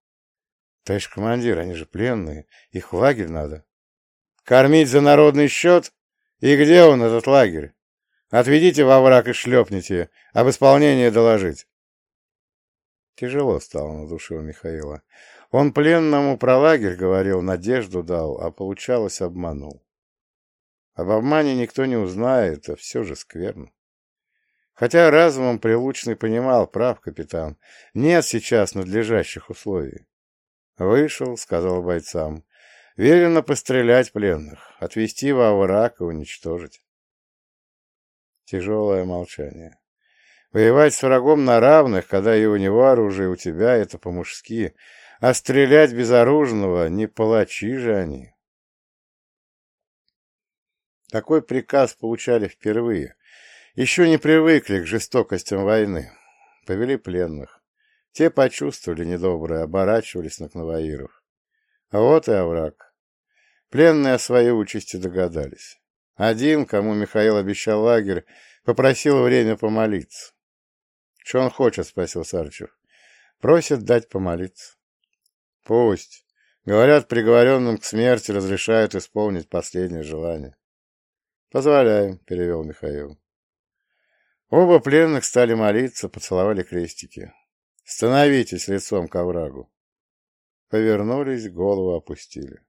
Товарищ командир, они же пленные, их в лагерь надо. — Кормить за народный счет? И где он, этот лагерь? Отведите во враг и шлепните, об исполнении доложить. Тяжело стало на душе у Михаила. Он пленному про лагерь говорил, надежду дал, а получалось обманул. Об обмане никто не узнает, а все же скверно. Хотя разумом Прилучный понимал, прав капитан, нет сейчас надлежащих условий. Вышел, сказал бойцам, велено пострелять пленных, отвести во враг и уничтожить. Тяжелое молчание. Воевать с врагом на равных, когда и у него оружие, и у тебя, это по-мужски, а стрелять безоружного не палачи же они. Такой приказ получали впервые. Еще не привыкли к жестокостям войны. Повели пленных. Те почувствовали недоброе, оборачивались на конвоиров. А вот и овраг. Пленные о своей участи догадались. Один, кому Михаил обещал лагерь, попросил время помолиться. — Что он хочет? — спросил Сарчев. — Просит дать помолиться. — Пусть. Говорят, приговоренным к смерти разрешают исполнить последнее желание. «Позволяем», — перевел Михаил. Оба пленных стали молиться, поцеловали крестики. «Становитесь лицом к оврагу». Повернулись, голову опустили.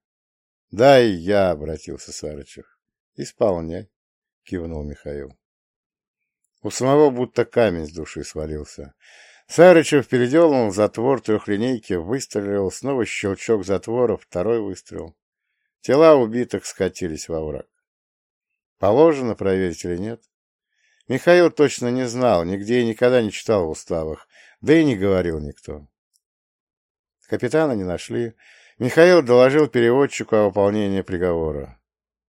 «Да и я», — обратился Сарычев. «Исполняй», — кивнул Михаил. У самого будто камень с души свалился. Сарычев переделал затвор трехлинейки, выстрелил, снова щелчок затвора, второй выстрел. Тела убитых скатились во враг. Положено проверить или нет? Михаил точно не знал, нигде и никогда не читал в уставах, да и не говорил никто. Капитана не нашли. Михаил доложил переводчику о выполнении приговора.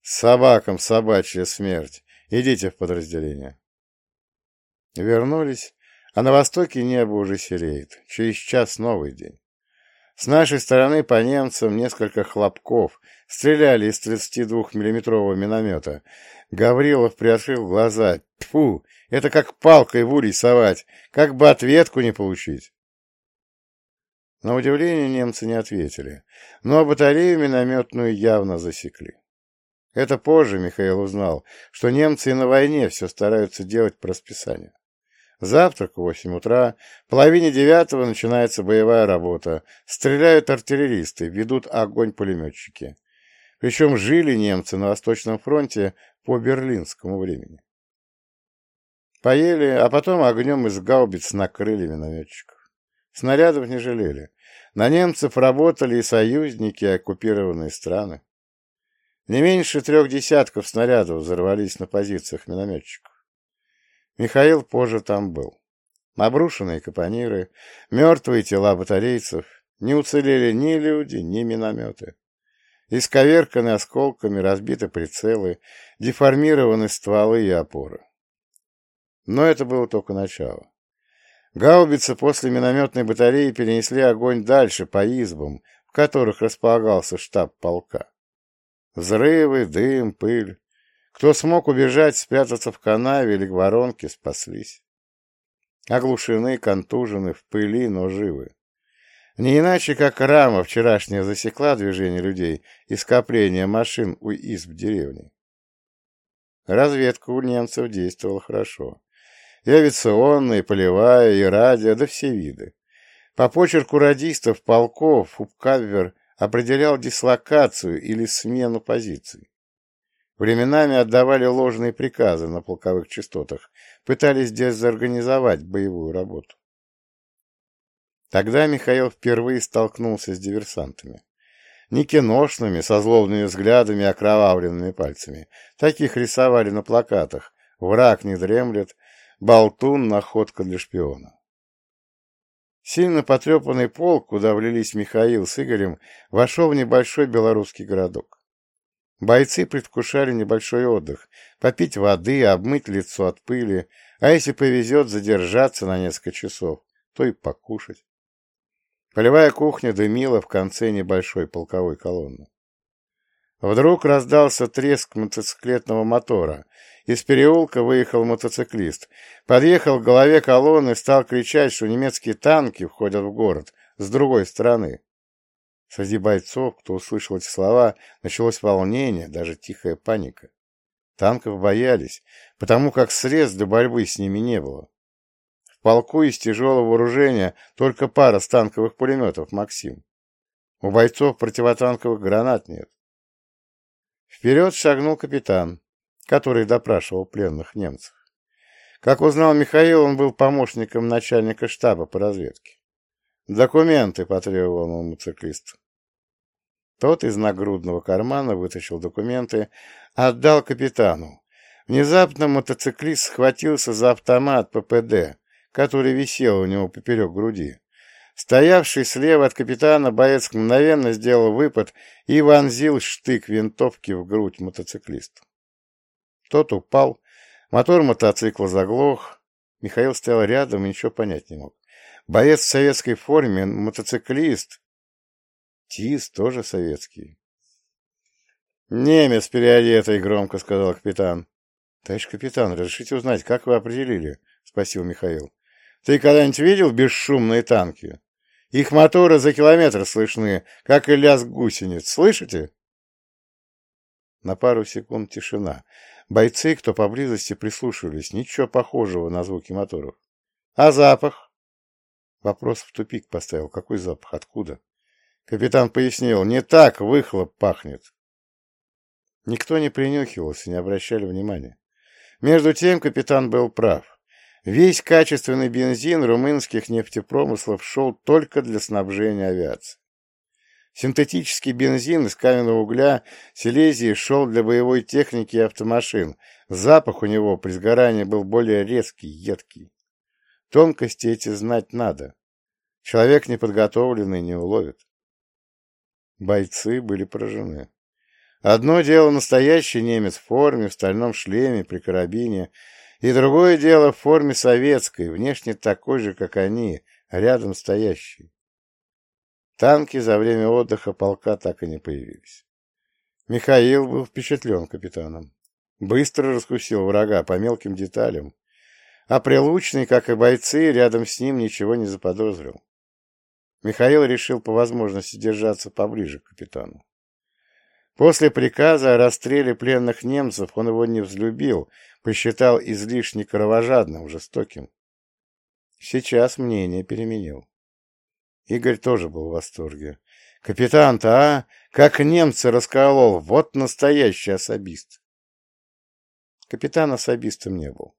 «Собакам собачья смерть. Идите в подразделение». Вернулись, а на востоке небо уже сереет. Через час новый день. С нашей стороны по немцам несколько хлопков. Стреляли из 32-миллиметрового миномета. Гаврилов приоткрыл глаза. Тьфу! Это как палкой в улей совать. Как бы ответку не получить. На удивление немцы не ответили, но батарею минометную явно засекли. Это позже Михаил узнал, что немцы и на войне все стараются делать по расписанию. Завтрак в восемь утра, в половине девятого начинается боевая работа, стреляют артиллеристы, ведут огонь пулеметчики. Причем жили немцы на Восточном фронте по берлинскому времени. Поели, а потом огнем из гаубиц накрыли минометчиков. Снарядов не жалели. На немцев работали и союзники, и оккупированные страны. Не меньше трех десятков снарядов взорвались на позициях минометчиков. Михаил позже там был. Обрушенные капониры, мертвые тела батарейцев, не уцелели ни люди, ни минометы. Исковерканы осколками, разбиты прицелы, деформированы стволы и опоры. Но это было только начало. Гаубицы после минометной батареи перенесли огонь дальше, по избам, в которых располагался штаб полка. Взрывы, дым, пыль. Кто смог убежать, спрятаться в канаве или в воронке, спаслись. Оглушены, контужены, в пыли, но живы. Не иначе, как рама вчерашняя засекла движение людей и скопление машин у изб деревни. Разведка у немцев действовала хорошо. И авиационная, и полевая, и радио, да все виды. По почерку радистов полков Фубкавер определял дислокацию или смену позиций. Временами отдавали ложные приказы на полковых частотах, пытались дезорганизовать боевую работу. Тогда Михаил впервые столкнулся с диверсантами. Не киношными, со злобными взглядами и окровавленными пальцами. Таких рисовали на плакатах. Враг не дремлет, болтун — находка для шпиона. Сильно потрепанный полк, куда влились Михаил с Игорем, вошел в небольшой белорусский городок. Бойцы предвкушали небольшой отдых, попить воды, обмыть лицо от пыли, а если повезет, задержаться на несколько часов, то и покушать. Полевая кухня дымила в конце небольшой полковой колонны. Вдруг раздался треск мотоциклетного мотора. Из переулка выехал мотоциклист. Подъехал к голове колонны стал кричать, что немецкие танки входят в город с другой стороны. Среди бойцов, кто услышал эти слова, началось волнение, даже тихая паника. Танков боялись, потому как средств для борьбы с ними не было. Полку из тяжелого вооружения только пара станковых пулеметов «Максим». У бойцов противотанковых гранат нет. Вперед шагнул капитан, который допрашивал пленных немцев. Как узнал Михаил, он был помощником начальника штаба по разведке. «Документы», — потребовал ему мотоциклист. Тот из нагрудного кармана вытащил документы, отдал капитану. Внезапно мотоциклист схватился за автомат ППД, который висел у него поперек груди. Стоявший слева от капитана боец мгновенно сделал выпад и вонзил штык винтовки в грудь мотоциклиста. Тот упал, мотор мотоцикла заглох. Михаил стоял рядом и ничего понять не мог. Боец в советской форме, мотоциклист. ТИС тоже советский. «Немец переодетый», — громко сказал капитан. «Товарищ капитан, разрешите узнать, как вы определили?» — спросил Михаил. «Ты когда-нибудь видел бесшумные танки? Их моторы за километр слышны, как и лязг гусениц. Слышите?» На пару секунд тишина. Бойцы, кто поблизости прислушивались, ничего похожего на звуки моторов. «А запах?» Вопрос в тупик поставил. Какой запах? Откуда? Капитан пояснил. Не так выхлоп пахнет. Никто не принюхивался, не обращали внимания. Между тем капитан был прав. Весь качественный бензин румынских нефтепромыслов шел только для снабжения авиации. Синтетический бензин из каменного угля Силезии шел для боевой техники и автомашин. Запах у него при сгорании был более резкий, едкий. Тонкости эти знать надо. Человек неподготовленный не уловит. Бойцы были поражены. Одно дело настоящий немец в форме, в стальном шлеме, при карабине, и другое дело в форме советской, внешне такой же, как они, рядом стоящий. Танки за время отдыха полка так и не появились. Михаил был впечатлен капитаном. Быстро раскусил врага по мелким деталям, а Прилучный, как и бойцы, рядом с ним ничего не заподозрил. Михаил решил по возможности держаться поближе к капитану. После приказа о расстреле пленных немцев он его не взлюбил, посчитал излишне кровожадным, жестоким. Сейчас мнение переменил. Игорь тоже был в восторге. Капитан-то, а? Как немцы расколол! Вот настоящий особист! Капитан особистом не был.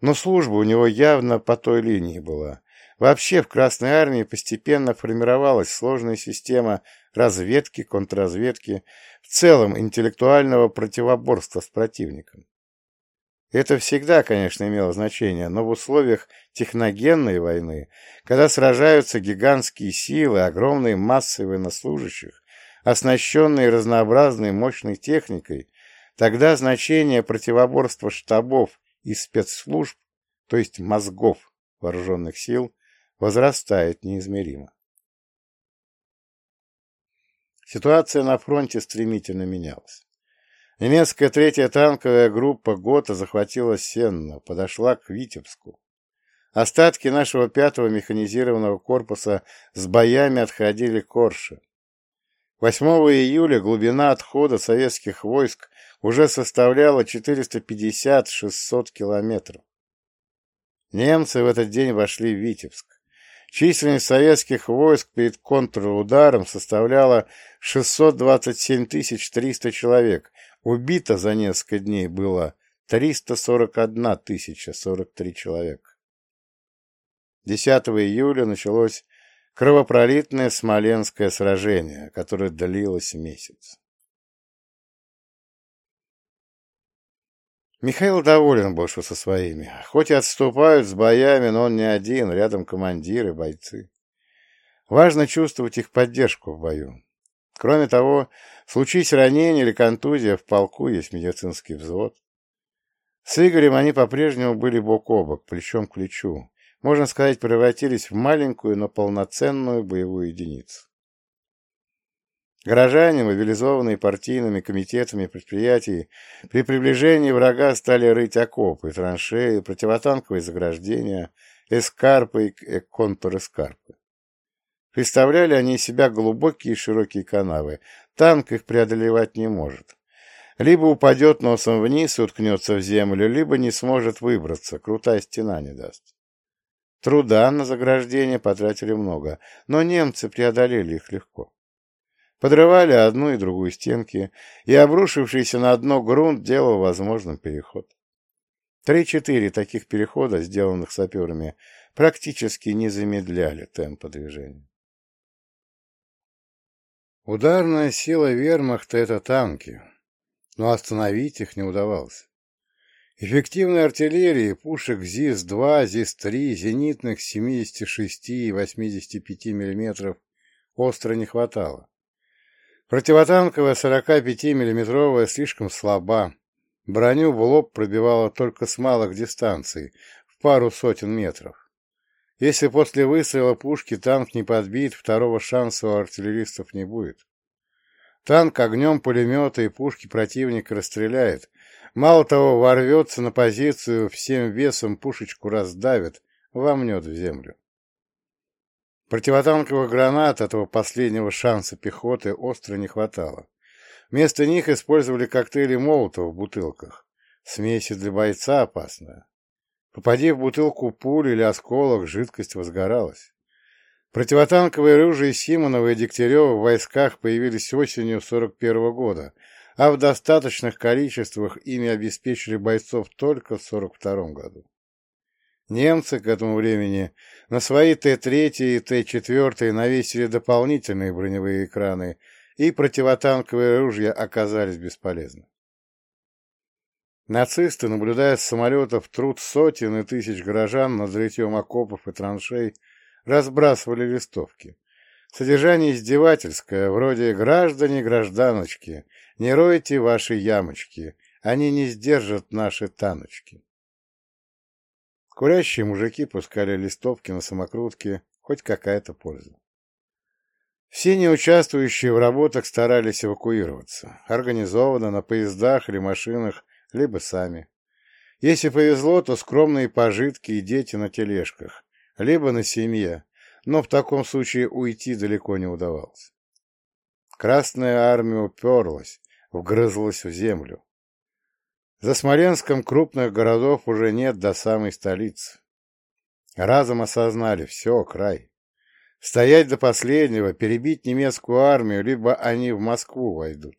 Но служба у него явно по той линии была. Вообще в Красной Армии постепенно формировалась сложная система разведки, контрразведки, в целом интеллектуального противоборства с противником. Это всегда, конечно, имело значение, но в условиях техногенной войны, когда сражаются гигантские силы, огромные массы военнослужащих, оснащенные разнообразной мощной техникой, тогда значение противоборства штабов и спецслужб, то есть мозгов вооруженных сил, возрастает неизмеримо. Ситуация на фронте стремительно менялась. Немецкая третья танковая группа ГОТА захватила Сенно, подошла к Витебску. Остатки нашего пятого механизированного корпуса с боями отходили к Орше. 8 июля глубина отхода советских войск уже составляла 450-600 километров. Немцы в этот день вошли в Витебск. Численность советских войск перед контрударом составляла 627 300 человек. Убито за несколько дней было 341 043 человека. 10 июля началось кровопролитное Смоленское сражение, которое длилось месяц. Михаил доволен больше со своими. Хоть и отступают с боями, но он не один, рядом командиры, бойцы. Важно чувствовать их поддержку в бою. Кроме того, случись ранение или контузия, в полку есть медицинский взвод. С Игорем они по-прежнему были бок о бок, плечом к плечу. можно сказать, превратились в маленькую, но полноценную боевую единицу. Горожане, мобилизованные партийными комитетами предприятий, при приближении врага стали рыть окопы, траншеи, противотанковые заграждения, эскарпы и контр-эскарпы. Представляли они из себя глубокие и широкие канавы. Танк их преодолевать не может. Либо упадет носом вниз и уткнется в землю, либо не сможет выбраться, крутая стена не даст. Труда на заграждение потратили много, но немцы преодолели их легко. Подрывали одну и другую стенки, и обрушившийся на дно грунт делал возможным переход. Три-четыре таких перехода, сделанных саперами, практически не замедляли темпа движения. Ударная сила вермахта — это танки, но остановить их не удавалось. Эффективной артиллерии, пушек ЗИС-2, ЗИС-3, зенитных 76 и 85 мм остро не хватало. Противотанковая 45 миллиметровая слишком слаба, броню в лоб пробивала только с малых дистанций, в пару сотен метров. Если после выстрела пушки танк не подбит, второго шанса у артиллеристов не будет. Танк огнем пулемета и пушки противника расстреляет. Мало того, ворвется на позицию, всем весом пушечку раздавит, вомнет в землю. Противотанковых гранат этого последнего шанса пехоты остро не хватало. Вместо них использовали коктейли молотов в бутылках. Смеси для бойца опасная. Попади в бутылку пуль или осколок, жидкость возгоралась. Противотанковые оружия Симонова и Дегтярева в войсках появились осенью 41 года, а в достаточных количествах ими обеспечили бойцов только в 42 году. Немцы к этому времени на свои Т-3 и Т-4 навесили дополнительные броневые экраны, и противотанковые оружия оказались бесполезны. Нацисты, наблюдая с самолетов труд сотен и тысяч горожан над рытьем окопов и траншей, разбрасывали листовки. Содержание издевательское, вроде «Граждане, гражданочки, не ройте ваши ямочки, они не сдержат наши таночки». Курящие мужики пускали листовки на самокрутке, хоть какая-то польза. Все неучаствующие в работах старались эвакуироваться, организованно на поездах или машинах либо сами. Если повезло, то скромные пожитки и дети на тележках, либо на семье, но в таком случае уйти далеко не удавалось. Красная армия уперлась, вгрызлась в землю. За Смоленском крупных городов уже нет до самой столицы. Разом осознали, все, край. Стоять до последнего, перебить немецкую армию, либо они в Москву войдут.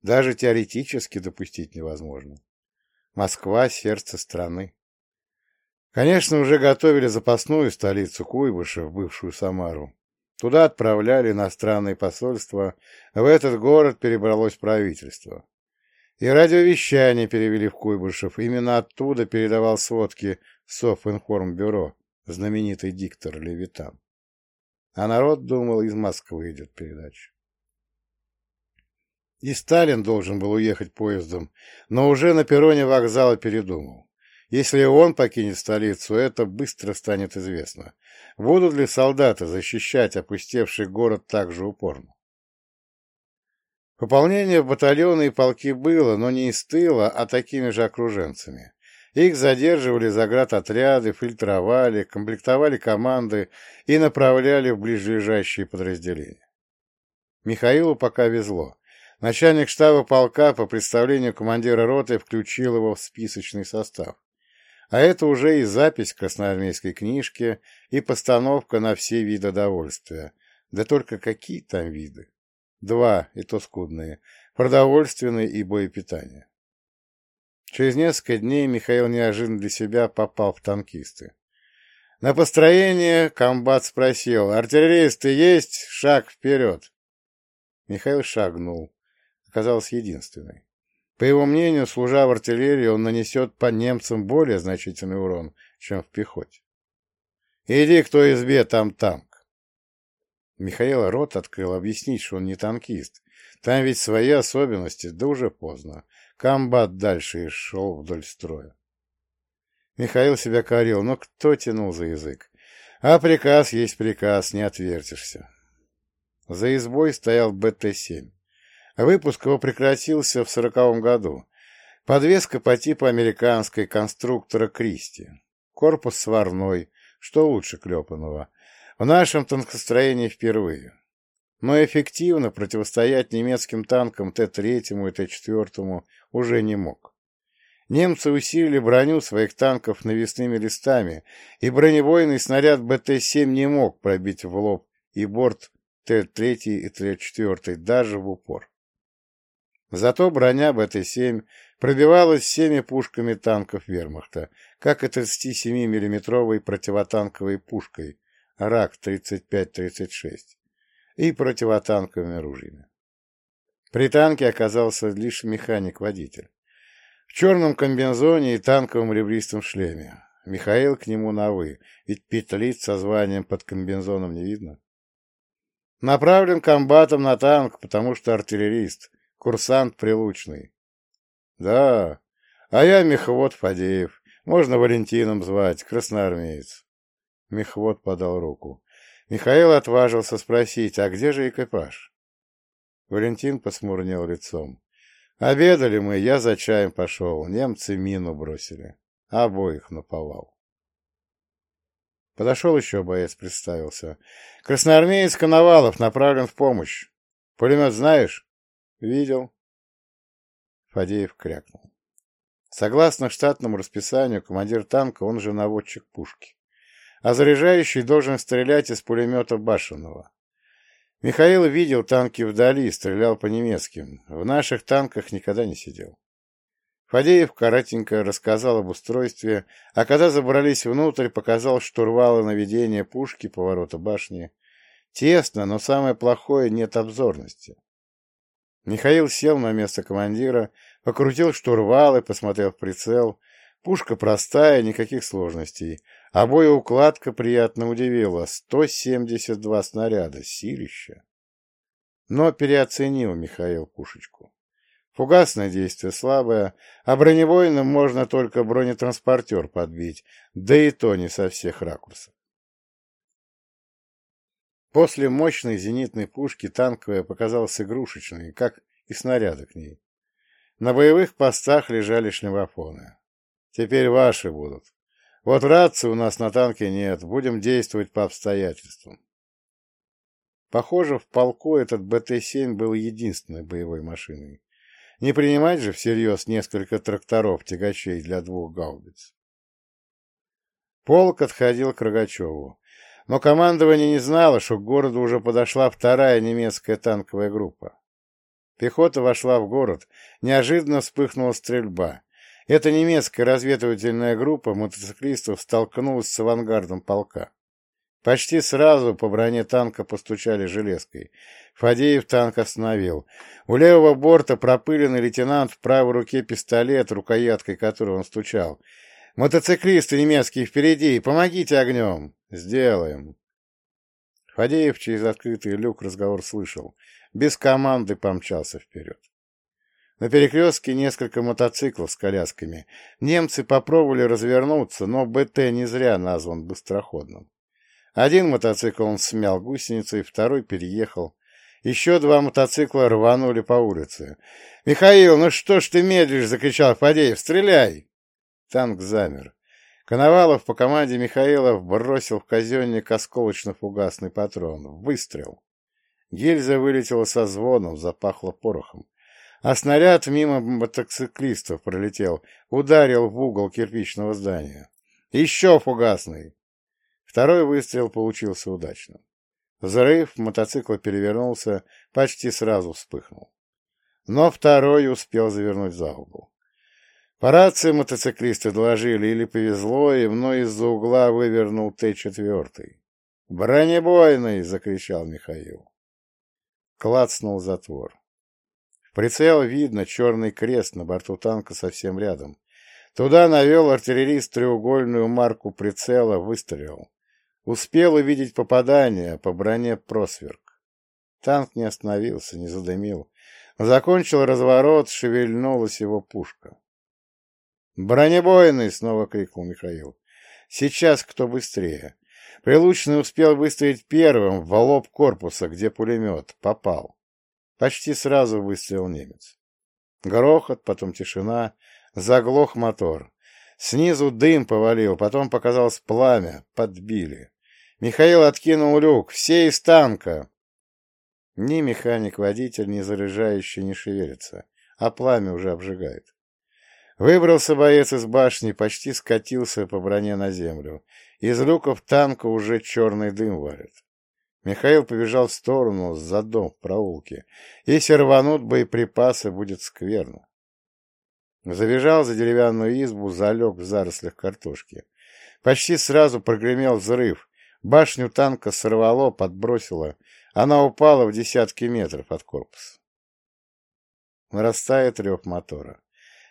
Даже теоретически допустить невозможно. Москва — сердце страны. Конечно, уже готовили запасную столицу Куйбышев, бывшую Самару. Туда отправляли иностранные посольства, в этот город перебралось правительство. И радиовещание перевели в Куйбышев, именно оттуда передавал сводки Софинформбюро, знаменитый диктор Левитан. А народ думал, из Москвы идет передача. И Сталин должен был уехать поездом, но уже на перроне вокзала передумал. Если он покинет столицу, это быстро станет известно. Будут ли солдаты защищать опустевший город так же упорно? Пополнение в батальоны и полки было, но не из тыла, а такими же окруженцами. Их задерживали заградотряды, фильтровали, комплектовали команды и направляли в ближайшие подразделения. Михаилу пока везло. Начальник штаба полка по представлению командира роты включил его в списочный состав. А это уже и запись в красноармейской книжке, и постановка на все виды довольствия. Да только какие там виды? Два, и то скудные. Продовольственные и боепитание. Через несколько дней Михаил неожиданно для себя попал в танкисты. На построение комбат спросил, «Артиллеристы есть? Шаг вперед!» Михаил шагнул оказалась единственной. По его мнению, служа в артиллерии, он нанесет по немцам более значительный урон, чем в пехоте. «Иди к той избе, там танк». Михаил рот открыл объяснить, что он не танкист. Там ведь свои особенности, да уже поздно. Комбат дальше и шел вдоль строя. Михаил себя корил, но кто тянул за язык? А приказ есть приказ, не отвертишься. За избой стоял БТ-7. Выпуск его прекратился в сороковом году. Подвеска по типу американской конструктора Кристи. Корпус сварной, что лучше клепанного. В нашем танкостроении впервые. Но эффективно противостоять немецким танкам Т-3 и Т-4 уже не мог. Немцы усилили броню своих танков навесными листами, и бронебойный снаряд БТ-7 не мог пробить в лоб и борт Т-3 и Т-4 даже в упор. Зато броня БТ-7 пробивалась всеми пушками танков вермахта, как и 37 миллиметровой противотанковой пушкой РАК-35-36 и противотанковыми ружьями. При танке оказался лишь механик-водитель. В черном комбинезоне и танковом ребристом шлеме. Михаил к нему на «вы», ведь петлиц со званием под комбинезоном не видно. Направлен комбатом на танк, потому что артиллерист, курсант прилучный. Да, а я мехвод Фадеев, можно Валентином звать, красноармеец. Мехвод подал руку. Михаил отважился спросить, а где же экипаж? Валентин посмурнел лицом. Обедали мы, я за чаем пошел, немцы мину бросили. Обоих наповал. Подошел еще боец, представился. Красноармеец Коновалов направлен в помощь. Пулемет знаешь? Видел. Фадеев крякнул. Согласно штатному расписанию, командир танка, он же наводчик пушки. А заряжающий должен стрелять из пулемета Башенного. Михаил видел танки вдали, стрелял по немецким. В наших танках никогда не сидел. Фадеев коротенько рассказал об устройстве, а когда забрались внутрь, показал штурвалы наведения пушки, поворота башни. Тесно, но самое плохое — нет обзорности. Михаил сел на место командира, покрутил штурвалы, посмотрел в прицел. Пушка простая, никаких сложностей. А боеукладка приятно удивила. 172 снаряда, силища. Но переоценил Михаил пушечку. Фугасное действие слабое, а бронебойным можно только бронетранспортер подбить, да и то не со всех ракурсов. После мощной зенитной пушки танковая показалась игрушечной, как и снаряды к ней. На боевых постах лежали шлемофоны. Теперь ваши будут. Вот рации у нас на танке нет, будем действовать по обстоятельствам. Похоже, в полку этот БТ-7 был единственной боевой машиной. Не принимать же всерьез несколько тракторов-тягачей для двух гаубиц. Полк отходил к Рогачеву, но командование не знало, что к городу уже подошла вторая немецкая танковая группа. Пехота вошла в город, неожиданно вспыхнула стрельба, эта немецкая разведывательная группа мотоциклистов столкнулась с авангардом полка. Почти сразу по броне танка постучали железкой. Фадеев танк остановил. У левого борта пропыленный лейтенант в правой руке пистолет, рукояткой которого он стучал. «Мотоциклисты немецкие впереди! Помогите огнем!» «Сделаем!» Фадеев через открытый люк разговор слышал. Без команды помчался вперед. На перекрестке несколько мотоциклов с колясками. Немцы попробовали развернуться, но БТ не зря назван быстроходным. Один мотоцикл он смял гусеницей, второй переехал. Еще два мотоцикла рванули по улице. «Михаил, ну что ж ты медлишь?» — закричал Фадеев. «Стреляй!» Танк замер. Коновалов по команде Михаила бросил в казенник осколочно-фугасный патрон. Выстрел. Гильза вылетела со звоном, запахло порохом а снаряд мимо мотоциклистов пролетел, ударил в угол кирпичного здания. Еще фугасный. Второй выстрел получился удачным. Взрыв, мотоцикл перевернулся, почти сразу вспыхнул. Но второй успел завернуть за угол. По рации мотоциклисты доложили, или повезло им, но из-за угла вывернул Т-4. «Бронебойный!» — закричал Михаил. Клацнул затвор прицел видно черный крест на борту танка совсем рядом. Туда навел артиллерист треугольную марку прицела, выстрелил. Успел увидеть попадание по броне просверк. Танк не остановился, не задымил. Закончил разворот, шевельнулась его пушка. «Бронебойный!» — снова крикнул Михаил. «Сейчас кто быстрее!» Прилучный успел выстрелить первым в лоб корпуса, где пулемет. Попал. Почти сразу выстрелил немец. Грохот, потом тишина, заглох мотор. Снизу дым повалил, потом показалось пламя, подбили. Михаил откинул люк. Все из танка. Ни механик-водитель, ни заряжающий не шевелится, а пламя уже обжигает. Выбрался боец из башни, почти скатился по броне на землю. Из люков танка уже черный дым варит. Михаил побежал в сторону, за дом в проулке. Если рванут боеприпасы, будет скверно. Забежал за деревянную избу, залег в зарослях картошки. Почти сразу прогремел взрыв. Башню танка сорвало, подбросило. Она упала в десятки метров от корпуса. Нарастает рев мотора.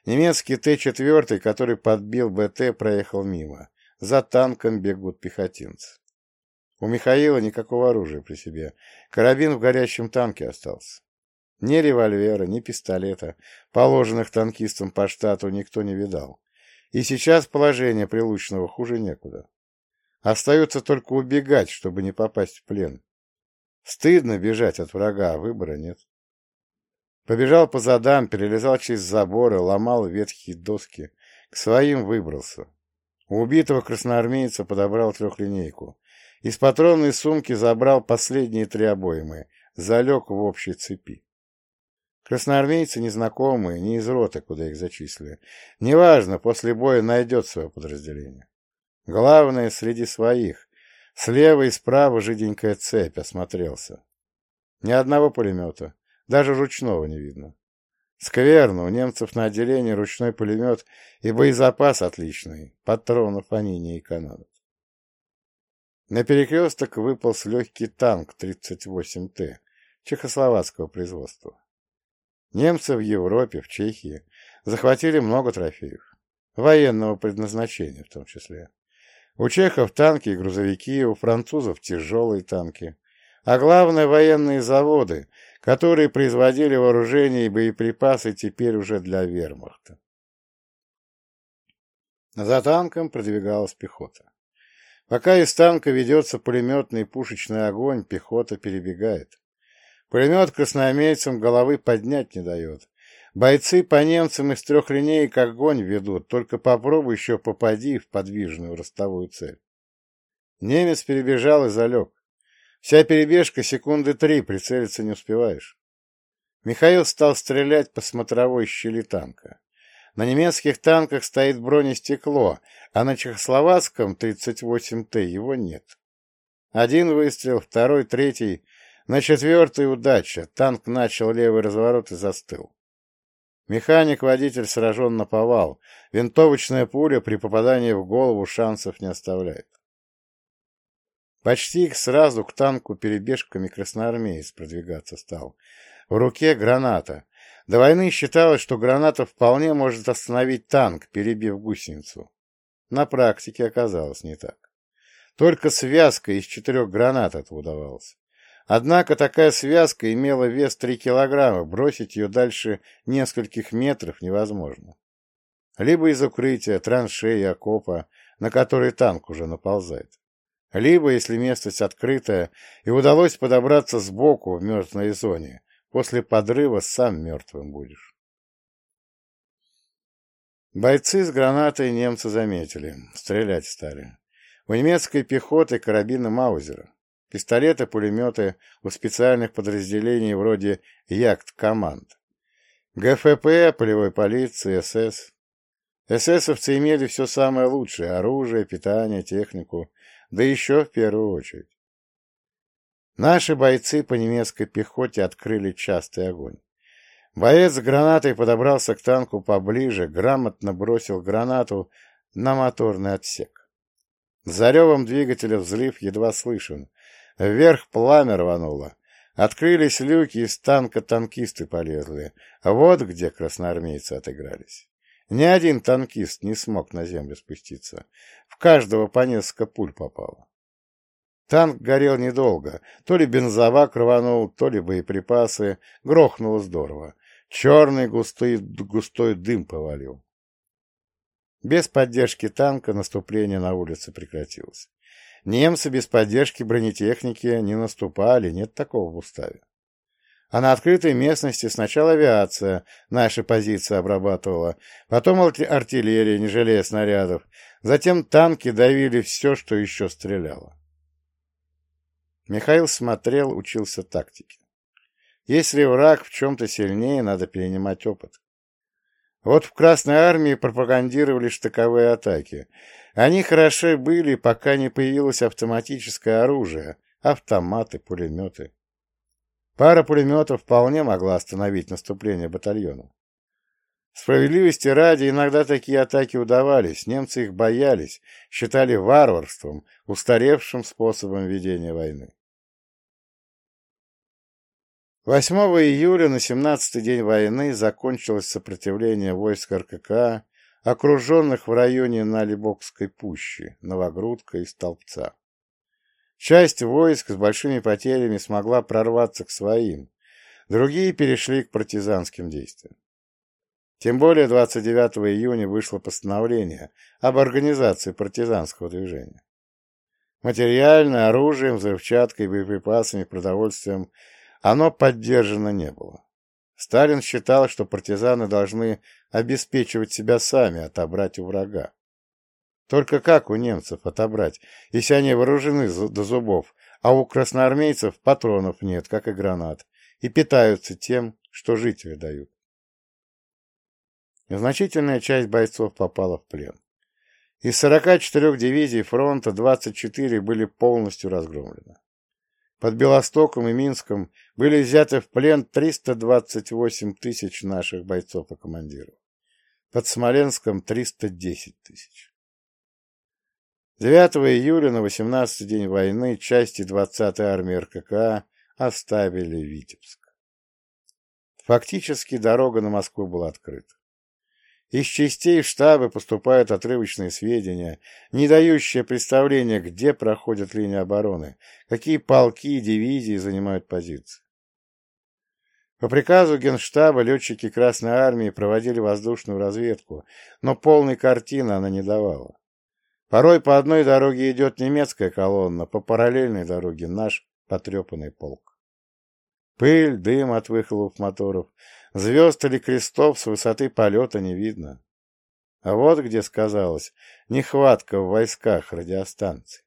Немецкий Т-4, который подбил БТ, проехал мимо. За танком бегут пехотинцы. У Михаила никакого оружия при себе. Карабин в горящем танке остался. Ни револьвера, ни пистолета, положенных танкистам по штату, никто не видал. И сейчас положение прилучного хуже некуда. Остается только убегать, чтобы не попасть в плен. Стыдно бежать от врага, а выбора нет. Побежал по задам, перелезал через заборы, ломал ветхие доски. К своим выбрался. У убитого красноармейца подобрал трехлинейку. Из патронной сумки забрал последние три обоймы. Залег в общей цепи. Красноармейцы незнакомые, не из роты, куда их зачислили. Неважно, после боя найдет свое подразделение. Главное, среди своих. Слева и справа жиденькая цепь, осмотрелся. Ни одного пулемета, даже ручного не видно. Скверно, у немцев на отделении ручной пулемет и боезапас отличный, патронов они не экономят. На перекресток выполз легкий танк 38Т чехословацкого производства. Немцы в Европе, в Чехии захватили много трофеев, военного предназначения в том числе. У чехов танки и грузовики, у французов тяжелые танки, а главное военные заводы, которые производили вооружение и боеприпасы теперь уже для вермахта. За танком продвигалась пехота. Пока из танка ведется пулеметный и пушечный огонь, пехота перебегает. Пулемет красноармейцам головы поднять не дает. Бойцы по немцам из трех линеек огонь ведут, только попробуй еще попади в подвижную ростовую цель. Немец перебежал и залег. Вся перебежка секунды три, прицелиться не успеваешь. Михаил стал стрелять по смотровой щели танка. На немецких танках стоит бронестекло, а на чехословацком 38Т его нет. Один выстрел, второй, третий — на четвертой удача. Танк начал левый разворот и застыл. Механик-водитель сражен на повал. Винтовочная пуля при попадании в голову шансов не оставляет. Почти их сразу к танку перебежками красноармеец продвигаться стал. В руке граната. До войны считалось, что граната вполне может остановить танк, перебив гусеницу. На практике оказалось не так. Только связка из четырех гранат это удавалось. Однако такая связка имела вес 3 килограмма, бросить ее дальше нескольких метров невозможно. Либо из укрытия, траншеи, окопа, на который танк уже наползает. Либо, если местность открытая, и удалось подобраться сбоку в мертвой зоне, после подрыва сам мертвым будешь. Бойцы с гранатой немцы заметили, стрелять стали. У немецкой пехоты карабины Маузера. Пистолеты, пулеметы у специальных подразделений вроде Ягд-команд. ГФП, полевой полиции, СС. ССовцы имели все самое лучшее – оружие, питание, технику, да еще в первую очередь. Наши бойцы по немецкой пехоте открыли частый огонь. Боец с гранатой подобрался к танку поближе, грамотно бросил гранату на моторный отсек. За ревом двигателя взрыв едва слышен, Вверх пламя рвануло. Открылись люки, из танка танкисты полезли. Вот где красноармейцы отыгрались. Ни один танкист не смог на землю спуститься. В каждого по несколько пуль попало. Танк горел недолго. То ли бензовак рванул, то ли боеприпасы. Грохнуло здорово. Черный густой, густой дым повалил. Без поддержки танка наступление на улице прекратилось. Немцы без поддержки бронетехники не наступали, нет такого в уставе. А на открытой местности сначала авиация наши позиции обрабатывала, потом артиллерия, не жалея снарядов, затем танки давили все, что еще стреляло. Михаил смотрел, учился тактике. Если враг в чем-то сильнее, надо перенимать опыт. Вот в Красной Армии пропагандировали штыковые атаки. Они хороши были, пока не появилось автоматическое оружие, автоматы, пулеметы. Пара пулеметов вполне могла остановить наступление батальона. Справедливости ради, иногда такие атаки удавались, немцы их боялись, считали варварством, устаревшим способом ведения войны. 8 июля на 17-й день войны закончилось сопротивление войск РКК, окруженных в районе Налибокской пущи, Новогрудка и Столбца. Часть войск с большими потерями смогла прорваться к своим, другие перешли к партизанским действиям. Тем более 29 июня вышло постановление об организации партизанского движения. Материально, оружием, взрывчаткой, боеприпасами, продовольствием оно поддержано не было. Сталин считал, что партизаны должны обеспечивать себя сами, отобрать у врага. Только как у немцев отобрать, если они вооружены до зубов, а у красноармейцев патронов нет, как и гранат, и питаются тем, что жители дают? Значительная часть бойцов попала в плен. Из 44 дивизий фронта 24 были полностью разгромлены. Под Белостоком и Минском были взяты в плен 328 тысяч наших бойцов и командиров. Под Смоленском 310 тысяч. 9 июля на 18-й день войны части 20-й армии РКК оставили Витебск. Фактически дорога на Москву была открыта. Из частей штаба поступают отрывочные сведения, не дающие представления, где проходят линии обороны, какие полки и дивизии занимают позиции. По приказу Генштаба летчики Красной Армии проводили воздушную разведку, но полной картины она не давала. Порой по одной дороге идет немецкая колонна, по параллельной дороге наш потрепанный полк. Пыль, дым от выхлопов моторов, Звезд или крестов с высоты полета не видно. А вот где сказалось нехватка в войсках радиостанций.